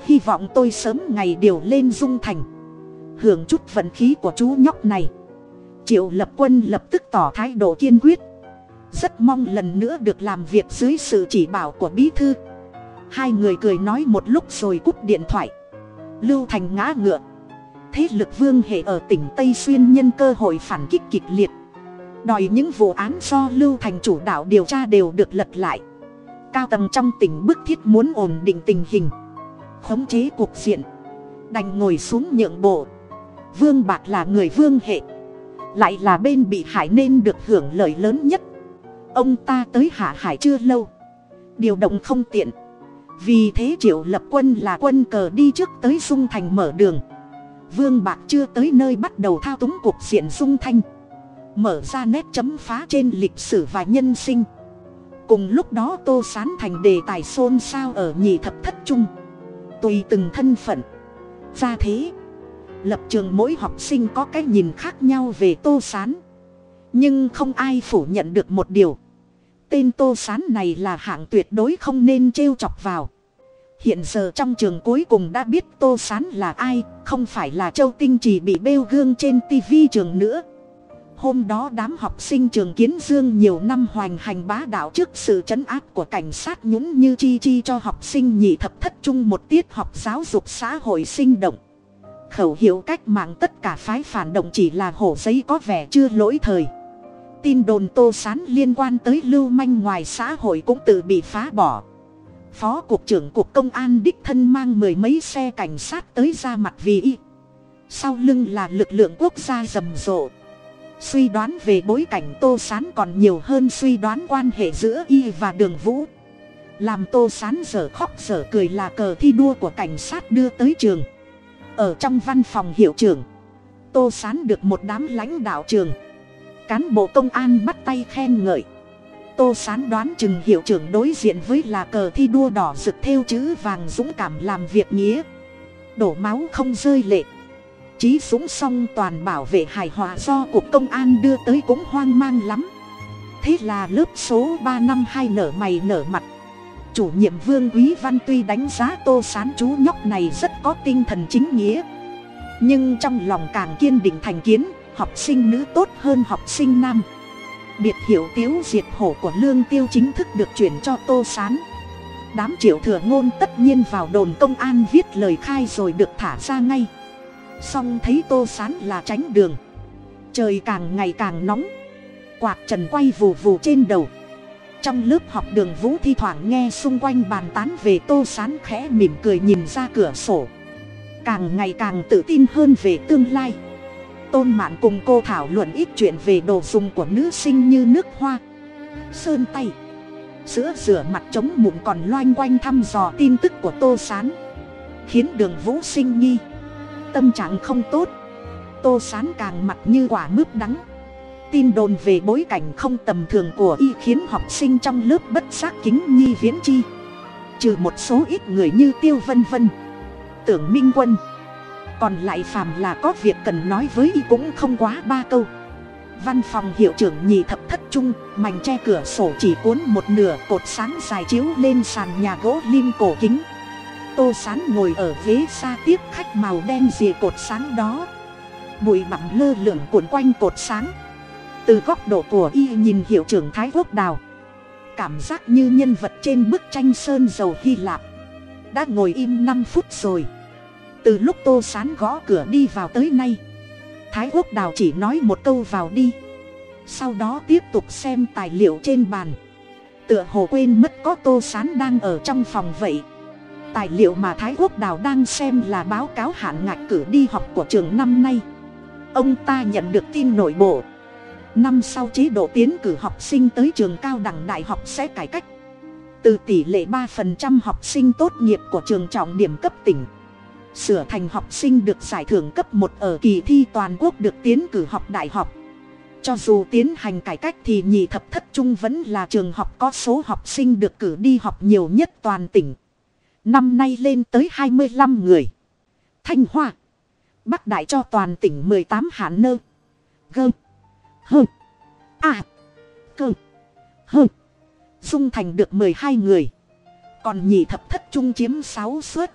Hy vọng tôi sớm ngày điều lên dung thành. Hưởng chút vận khí của chú nhóc này. Triệu lập quân lập tức tỏ thái độ kiên quyết. Rất mong lần nữa được làm việc dưới sự chỉ bảo của bí thư. Hai người cười nói một lúc rồi cúp điện thoại. Lưu thành ngã ngựa thế lực vương hệ ở tỉnh tây xuyên nhân cơ hội phản kích kịch liệt. Đòi những vụ án do lưu thành chủ đạo điều tra đều được lật lại. Cao tầng trong tỉnh bức thiết muốn ổn định tình hình. Khống chế cuộc diện. Đành ngồi xuống nhượng bộ. Vương bạc là người vương hệ. Lại là bên bị hại nên được hưởng lợi lớn nhất. Ông ta tới hạ hải chưa lâu. Điều động không tiện. Vì thế triệu lập quân là quân cờ đi trước tới dung thành mở đường vương bạc chưa tới nơi bắt đầu thao túng cuộc diện dung thanh. Mở ra nét chấm phá trên lịch sử và nhân sinh. Cùng lúc đó tô sán thành đề tài xôn xao ở nhị thập thất trung. Tùy từng thân phận. Ra thế. Lập trường mỗi học sinh có cái nhìn khác nhau về tô sán. Nhưng không ai phủ nhận được một điều. Tên tô sán này là hạng tuyệt đối không nên trêu chọc vào hiện giờ trong trường cuối cùng đã biết tô sán là ai, không phải là châu tinh chỉ bị bêu gương trên tivi trường nữa. Hôm đó đám học sinh trường kiến dương nhiều năm hoành hành bá đạo trước sự chấn áp của cảnh sát nhún như chi chi cho học sinh nhị thập thất trung một tiết học giáo dục xã hội sinh động. Khẩu hiệu cách mạng tất cả phái phản động chỉ là hổ giấy có vẻ chưa lỗi thời. Tin đồn tô sán liên quan tới lưu manh ngoài xã hội cũng tự bị phá bỏ phó cục trưởng cục công an đích thân mang mười mấy xe cảnh sát tới ra mặt vì y. Sau lưng là lực lượng quốc gia rầm rộ. Suy đoán về bối cảnh tô sán còn nhiều hơn suy đoán quan hệ giữa y và đường vũ. Làm tô sán giờ khóc giờ cười là cờ thi đua của cảnh sát đưa tới trường. Ở trong văn phòng hiệu trưởng, tô sán được một đám lãnh đạo trường. Cán bộ công an bắt tay khen ngợi tô sán đoán chừng hiệu trưởng đối diện với là cờ thi đua đỏ rực theo chữ vàng dũng cảm làm việc nghĩa. Đổ máu không rơi lệ. Chí Dũng song toàn bảo vệ hài hòa do Cục Công an đưa tới cũng hoang mang lắm. Thế là lớp số ba năm hai nở mày nở mặt. Chủ nhiệm Vương Quý Văn tuy đánh giá tô sán chú nhóc này rất có tinh thần chính nghĩa. Nhưng trong lòng càng kiên định thành kiến, Học sinh nữ tốt hơn học sinh nam. Biệt hiệu tiếu diệt hổ của lương tiêu chính thức được chuyển cho tô sán. Đám triệu thừa ngôn tất nhiên vào đồn công an viết lời khai rồi được thả ra ngay. Xong thấy tô sán là tránh đường. Trời càng ngày càng nóng. Quạt trần quay vù vù trên đầu. Trong lớp học đường vũ thi thoảng nghe xung quanh bàn tán về tô sán khẽ mỉm cười nhìn ra cửa sổ. Càng ngày càng tự tin hơn về tương lai tôn mạn cùng cô thảo luận ít chuyện về đồ dùng của nữ sinh như nước hoa, sơn tay sữa rửa mặt chống mụn còn loanh quanh thăm dò tin tức của tô sán, khiến đường vũ sinh nghi. Tâm trạng không tốt, tô sán càng mặt như quả mướp đắng. Tin đồn về bối cảnh không tầm thường của y khiến học sinh trong lớp bất giác kính nhi viễn chi. Trừ một số ít người như tiêu vân vân, tưởng minh quân còn lại phàm là có việc cần nói với y cũng không quá ba câu. Văn phòng hiệu trưởng nhì thập thất trung, mảnh che cửa sổ chỉ cuốn một nửa cột sáng dài chiếu lên sàn nhà gỗ lim cổ kính. Tô sán ngồi ở ghế xa tiếp khách màu đen rìa cột sáng đó. Bụi bặm lơ lửng cuộn quanh cột sáng. Từ góc độ của y nhìn hiệu trưởng thái quốc đào. Cảm giác như nhân vật trên bức tranh sơn dầu hy lạp. Đã ngồi im năm phút rồi từ lúc tô sán gõ cửa đi vào tới nay, thái quốc đào chỉ nói một câu vào đi. Sau đó tiếp tục xem tài liệu trên bàn. Tựa hồ quên mất có tô sán đang ở trong phòng vậy. Tài liệu mà thái quốc đào đang xem là báo cáo hạn ngạch cử đi học của trường năm nay. Ông ta nhận được tin nội bộ. Năm sau chế độ tiến cử học sinh tới trường cao đẳng đại học sẽ cải cách. Từ tỷ lệ ba phần trăm học sinh tốt nghiệp của trường trọng điểm cấp tỉnh sửa thành học sinh được giải thưởng cấp một ở kỳ thi toàn quốc được tiến cử học đại học cho dù tiến hành cải cách thì nhị thập thất trung vẫn là trường học có số học sinh được cử đi học nhiều nhất toàn tỉnh Năm nay lên tới hai mươi 25 người. Thanh Hoa. Bắc Đại cho toàn tỉnh mười tám hạn nơ. Gơ. Hơ. À. Cơ. Hơ. Dung thành được mười hai người. Còn nhị thập thất trung chiếm sáu suất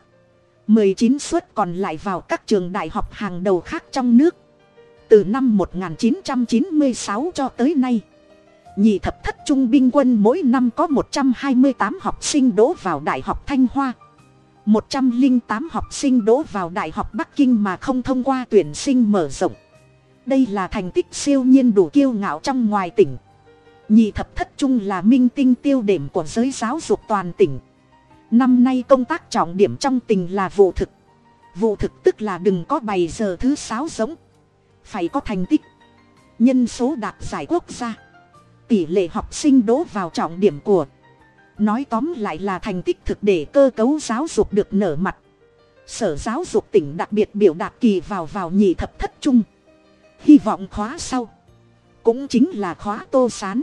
mười chín suất còn lại vào các trường đại học hàng đầu khác trong nước. Từ năm một nghìn chín trăm chín mươi sáu cho tới nay. Nhị thập thất trung binh quân mỗi năm có một trăm hai mươi tám học sinh đỗ vào Đại học Thanh Hoa một trăm linh tám học sinh đỗ vào Đại học Bắc Kinh mà không thông qua tuyển sinh mở rộng. Đây là thành tích siêu nhiên đủ kiêu ngạo trong ngoài tỉnh. Nhị thập thất trung là minh tinh tiêu điểm của giới giáo dục toàn tỉnh. Năm nay công tác trọng điểm trong tỉnh là vụ thực. Vụ thực tức là đừng có bày giờ thứ sáu giống. Phải có thành tích. Nhân số đạt giải quốc gia. Tỷ lệ học sinh đỗ vào trọng điểm của nói tóm lại là thành tích thực để cơ cấu giáo dục được nở mặt sở giáo dục tỉnh đặc biệt biểu đạt kỳ vào vào nhị thập thất trung hy vọng khóa sau cũng chính là khóa tô sán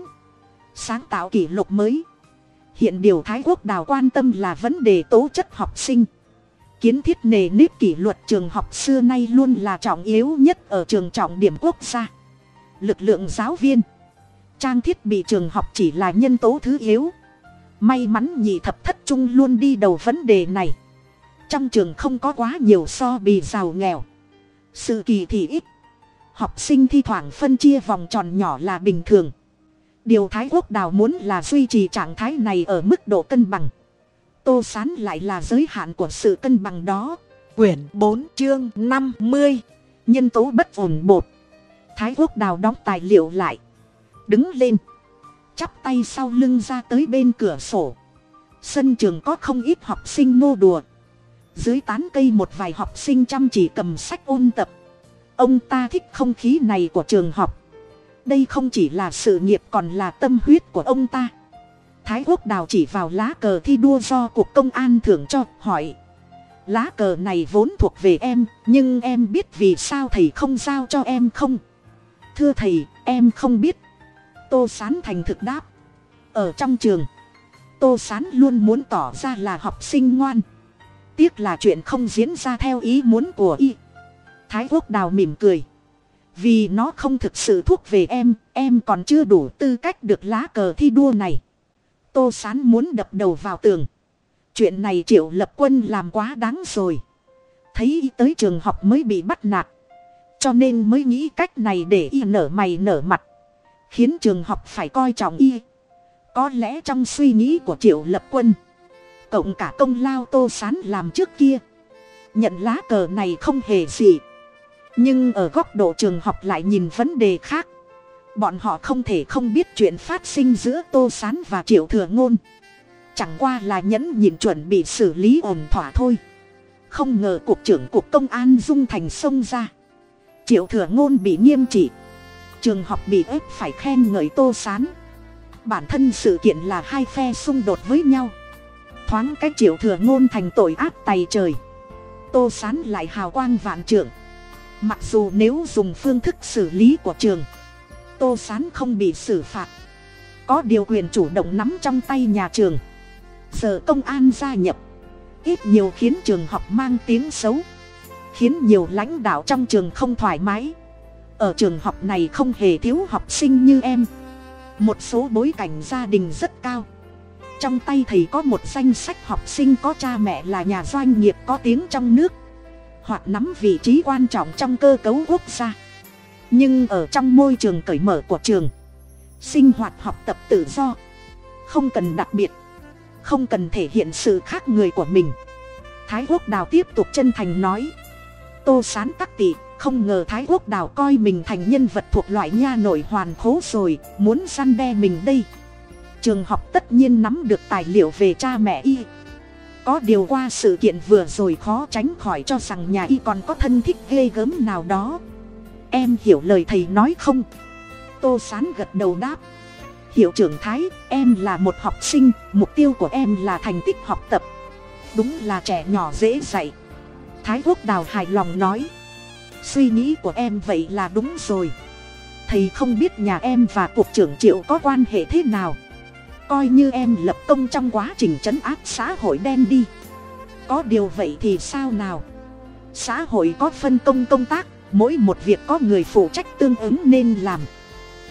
sáng tạo kỷ lục mới hiện điều thái quốc đào quan tâm là vấn đề tố chất học sinh. Kiến thiết nề nếp kỷ luật trường học xưa nay luôn là trọng yếu nhất ở trường trọng điểm quốc gia. Lực lượng giáo viên, trang thiết bị trường học chỉ là nhân tố thứ yếu. May mắn nhị thập thất trung luôn đi đầu vấn đề này. Trong trường không có quá nhiều so bì giàu nghèo. Sự kỳ thị ít. Học sinh thi thoảng phân chia vòng tròn nhỏ là bình thường điều thái quốc đào muốn là duy trì trạng thái này ở mức độ cân bằng. Tô sán lại là giới hạn của sự cân bằng đó. Quyển bốn, chương năm mươi. Nhân tố bất ổn một thái quốc đào đóng tài liệu lại. Đứng lên. Chắp tay sau lưng ra tới bên cửa sổ. Sân trường có không ít học sinh nô đùa. Dưới tán cây một vài học sinh chăm chỉ cầm sách ôn tập. Ông ta thích không khí này của trường học đây không chỉ là sự nghiệp còn là tâm huyết của ông ta. Thái quốc đào chỉ vào lá cờ thi đua do cục công an thưởng cho, hỏi. Lá cờ này vốn thuộc về em, nhưng em biết vì sao thầy không giao cho em không? Thưa thầy, em không biết. Tô sán thành thực đáp. Ở trong trường, tô sán luôn muốn tỏ ra là học sinh ngoan. Tiếc là chuyện không diễn ra theo ý muốn của y. Thái quốc đào mỉm cười vì nó không thực sự thuốc về em em còn chưa đủ tư cách được lá cờ thi đua này. Tô sán muốn đập đầu vào tường. Chuyện này triệu lập quân làm quá đáng rồi. Thấy y tới trường học mới bị bắt nạt. Cho nên mới nghĩ cách này để y nở mày nở mặt. Khiến trường học phải coi trọng y. Có lẽ trong suy nghĩ của triệu lập quân, cộng cả công lao tô sán làm trước kia, nhận lá cờ này không hề gì nhưng ở góc độ trường học lại nhìn vấn đề khác. Bọn họ không thể không biết chuyện phát sinh giữa tô sán và triệu thừa ngôn. Chẳng qua là nhẫn nhịn chuẩn bị xử lý ổn thỏa thôi. Không ngờ cục trưởng cục công an dung thành sông ra. Triệu thừa ngôn bị nghiêm trị. Trường học bị ép phải khen ngợi tô sán. Bản thân sự kiện là hai phe xung đột với nhau. Thoáng cách triệu thừa ngôn thành tội ác tày trời. Tô sán lại hào quang vạn trưởng mặc dù nếu dùng phương thức xử lý của trường, tô sán không bị xử phạt. Có điều quyền chủ động nắm trong tay nhà trường. Giờ công an gia nhập, ít nhiều khiến trường học mang tiếng xấu, khiến nhiều lãnh đạo trong trường không thoải mái. Ở trường học này không hề thiếu học sinh như em. Một số bối cảnh gia đình rất cao. Trong tay thầy có một danh sách học sinh, có cha mẹ là nhà doanh nghiệp, có tiếng trong nước hoặc nắm vị trí quan trọng trong cơ cấu quốc gia. Nhưng ở trong môi trường cởi mở của trường, sinh hoạt học tập tự do, không cần đặc biệt, không cần thể hiện sự khác người của mình. Thái quốc đào tiếp tục chân thành nói, tô sán tắc tị, không ngờ thái quốc đào coi mình thành nhân vật thuộc loại nha nội hoàn khố rồi, muốn săn đe mình đây. Trường học tất nhiên nắm được tài liệu về cha mẹ y có điều qua sự kiện vừa rồi khó tránh khỏi cho rằng nhà y còn có thân thích ghê gớm nào đó. Em hiểu lời thầy nói không? Tô sán gật đầu đáp. Hiệu trưởng thái, em là một học sinh, mục tiêu của em là thành tích học tập. Đúng là trẻ nhỏ dễ dạy. Thái quốc đào hài lòng nói. Suy nghĩ của em vậy là đúng rồi. Thầy không biết nhà em và cục trưởng triệu có quan hệ thế nào coi như em lập công trong quá trình chấn áp xã hội đen đi. Có điều vậy thì sao nào? Xã hội có phân công công tác, mỗi một việc có người phụ trách tương ứng nên làm.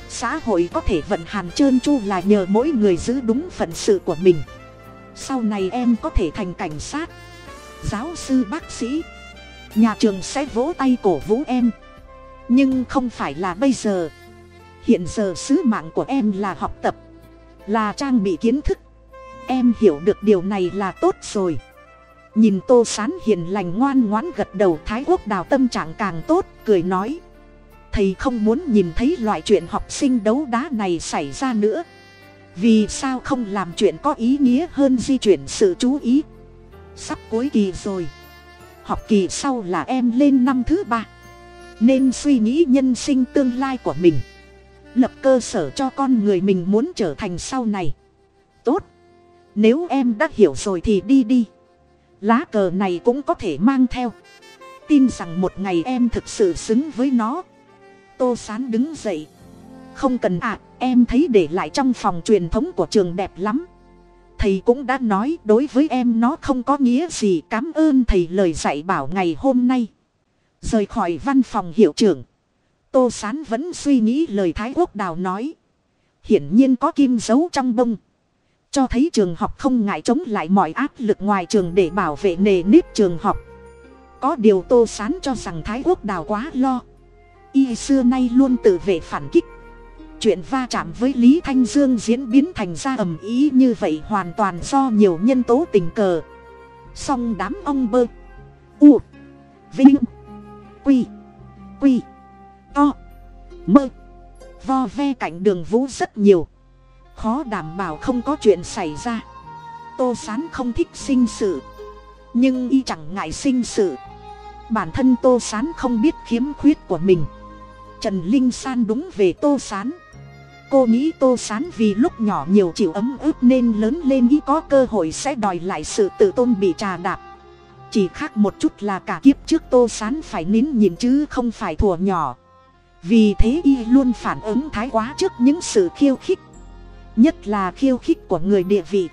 Xã hội có thể vận hành trơn tru là nhờ mỗi người giữ đúng phận sự của mình. Sau này em có thể thành cảnh sát, giáo sư bác sĩ. Nhà trường sẽ vỗ tay cổ vũ em. Nhưng không phải là bây giờ. Hiện giờ sứ mạng của em là học tập là trang bị kiến thức. Em hiểu được điều này là tốt rồi. Nhìn tô sán hiền lành ngoan ngoãn gật đầu, thái quốc đào tâm trạng càng tốt, cười nói. Thầy không muốn nhìn thấy loại chuyện học sinh đấu đá này xảy ra nữa. Vì sao không làm chuyện có ý nghĩa hơn di chuyển sự chú ý? Sắp cuối kỳ rồi. Học kỳ sau là em lên năm thứ ba. Nên suy nghĩ nhân sinh tương lai của mình lập cơ sở cho con người mình muốn trở thành sau này. Tốt. Nếu em đã hiểu rồi thì đi đi. Lá cờ này cũng có thể mang theo. Tin rằng một ngày em thực sự xứng với nó. Tô sán đứng dậy. Không cần ạ, em thấy để lại trong phòng truyền thống của trường đẹp lắm. Thầy cũng đã nói đối với em nó không có nghĩa gì. Cảm ơn thầy lời dạy bảo ngày hôm nay. Rời khỏi văn phòng hiệu trưởng tô sán vẫn suy nghĩ lời thái quốc đào nói. Hiển nhiên có kim giấu trong bông. Cho thấy trường học không ngại chống lại mọi áp lực ngoài trường để bảo vệ nề nếp trường học. Có điều tô sán cho rằng thái quốc đào quá lo. Y xưa nay luôn tự vệ phản kích. Chuyện va chạm với lý thanh dương diễn biến thành ra ầm ý như vậy hoàn toàn do nhiều nhân tố tình cờ. Song đám ông bơ, u, vinh, quy quy to. Mơ. Vo ve cạnh đường vũ rất nhiều. Khó đảm bảo không có chuyện xảy ra. Tô sán không thích sinh sự. Nhưng y chẳng ngại sinh sự. Bản thân tô sán không biết khiếm khuyết của mình. Trần linh san đúng về tô sán. Cô nghĩ tô sán vì lúc nhỏ nhiều chịu ấm ức nên lớn lên y có cơ hội sẽ đòi lại sự tự tôn bị trà đạp. Chỉ khác một chút là cả kiếp trước tô sán phải nín nhìn chứ không phải thùa nhỏ vì thế y luôn phản ứng thái quá trước những sự khiêu khích. Nhất là khiêu khích của người địa vị.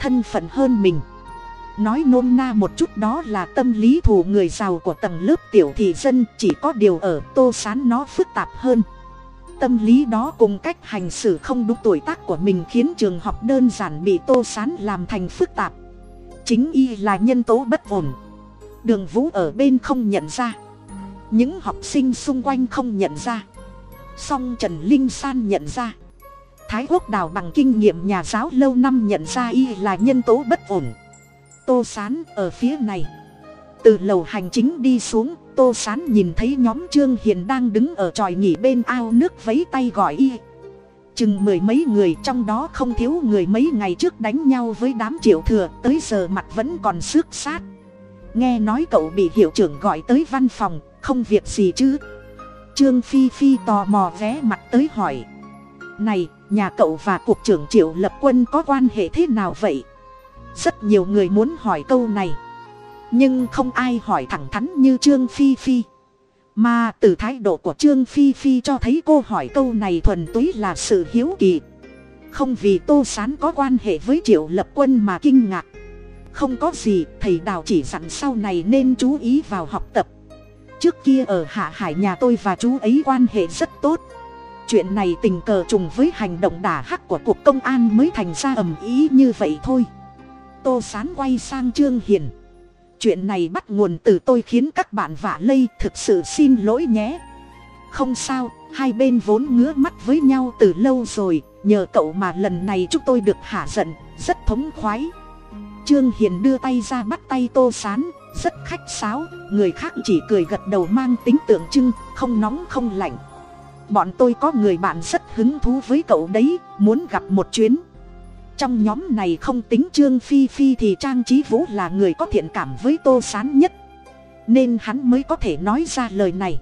Thân phận hơn mình. Nói nôm na một chút đó là tâm lý thù người giàu của tầng lớp tiểu thị dân chỉ có điều ở tô sán nó phức tạp hơn. Tâm lý đó cùng cách hành xử không đúng tuổi tác của mình khiến trường học đơn giản bị tô sán làm thành phức tạp. Chính y là nhân tố bất ổn. Đường vũ ở bên không nhận ra những học sinh xung quanh không nhận ra. Song trần linh san nhận ra. Thái quốc đào bằng kinh nghiệm nhà giáo lâu năm nhận ra y là nhân tố bất ổn. Tô sán ở phía này. Từ lầu hành chính đi xuống, tô sán nhìn thấy nhóm trương hiền đang đứng ở tròi nghỉ bên ao nước vấy tay gọi y. Chừng mười mấy người, trong đó không thiếu người mấy ngày trước đánh nhau với đám triệu thừa, tới giờ mặt vẫn còn xước sát nghe nói cậu bị hiệu trưởng gọi tới văn phòng không việc gì chứ? Trương phi phi tò mò ghé mặt tới hỏi. Này, nhà cậu và cục trưởng triệu lập quân có quan hệ thế nào vậy? Rất nhiều người muốn hỏi câu này. Nhưng không ai hỏi thẳng thắn như trương phi phi. Mà từ thái độ của trương phi phi cho thấy cô hỏi câu này thuần túy là sự hiếu kỳ. Không vì tô sán có quan hệ với triệu lập quân mà kinh ngạc. Không có gì, thầy đào chỉ dặn sau này nên chú ý vào học tập trước kia ở hạ hải nhà tôi và chú ấy quan hệ rất tốt. Chuyện này tình cờ trùng với hành động đả hắc của cuộc công an mới thành ra ầm ý như vậy thôi. Tô sán quay sang trương hiền. Chuyện này bắt nguồn từ tôi khiến các bạn vạ lây thực sự xin lỗi nhé. Không sao, hai bên vốn ngứa mắt với nhau từ lâu rồi, nhờ cậu mà lần này chúng tôi được hả giận, rất thống khoái. Trương hiền đưa tay ra bắt tay tô sán rất khách sáo, người khác chỉ cười gật đầu mang tính tượng trưng, không nóng không lạnh. Bọn tôi có người bạn rất hứng thú với cậu đấy, muốn gặp một chuyến. Trong nhóm này không tính trương phi phi thì trang trí vũ là người có thiện cảm với tô sán nhất. Nên hắn mới có thể nói ra lời này.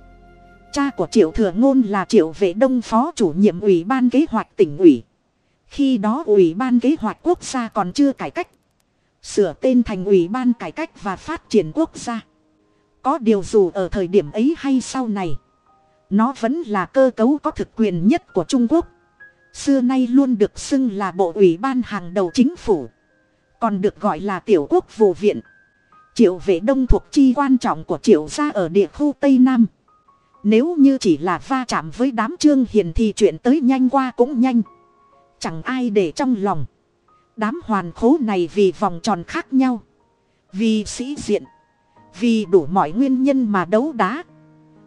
Cha của triệu thừa ngôn là triệu vệ đông phó chủ nhiệm ủy ban kế hoạch tỉnh ủy. Khi đó ủy ban kế hoạch quốc gia còn chưa cải cách sửa tên thành ủy ban cải cách và phát triển quốc gia. Có điều dù ở thời điểm ấy hay sau này, nó vẫn là cơ cấu có thực quyền nhất của trung quốc. Xưa nay luôn được xưng là bộ ủy ban hàng đầu chính phủ, còn được gọi là tiểu quốc vụ viện. Triệu vệ đông thuộc chi quan trọng của triệu gia ở địa khu tây nam. Nếu như chỉ là va chạm với đám trương hiền thì chuyện tới nhanh qua cũng nhanh. Chẳng ai để trong lòng đám hoàn khố này vì vòng tròn khác nhau. Vì sĩ diện. Vì đủ mọi nguyên nhân mà đấu đá.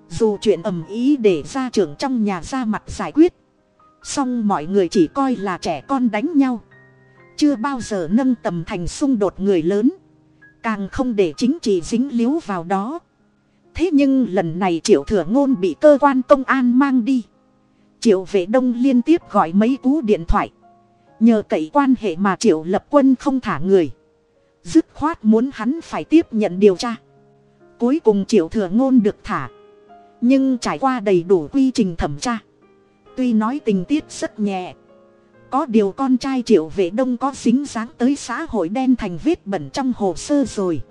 Dù chuyện ầm ý để ra trưởng trong nhà ra mặt giải quyết. Song mọi người chỉ coi là trẻ con đánh nhau. Chưa bao giờ nâng tầm thành xung đột người lớn. Càng không để chính trị dính líu vào đó. Thế nhưng lần này triệu thừa ngôn bị cơ quan công an mang đi. Triệu vệ đông liên tiếp gọi mấy cú điện thoại nhờ cậy quan hệ mà triệu lập quân không thả người. Dứt khoát muốn hắn phải tiếp nhận điều tra. Cuối cùng triệu thừa ngôn được thả. Nhưng trải qua đầy đủ quy trình thẩm tra. Tuy nói tình tiết rất nhẹ. Có điều con trai triệu vệ đông có xính dáng tới xã hội đen thành vết bẩn trong hồ sơ rồi.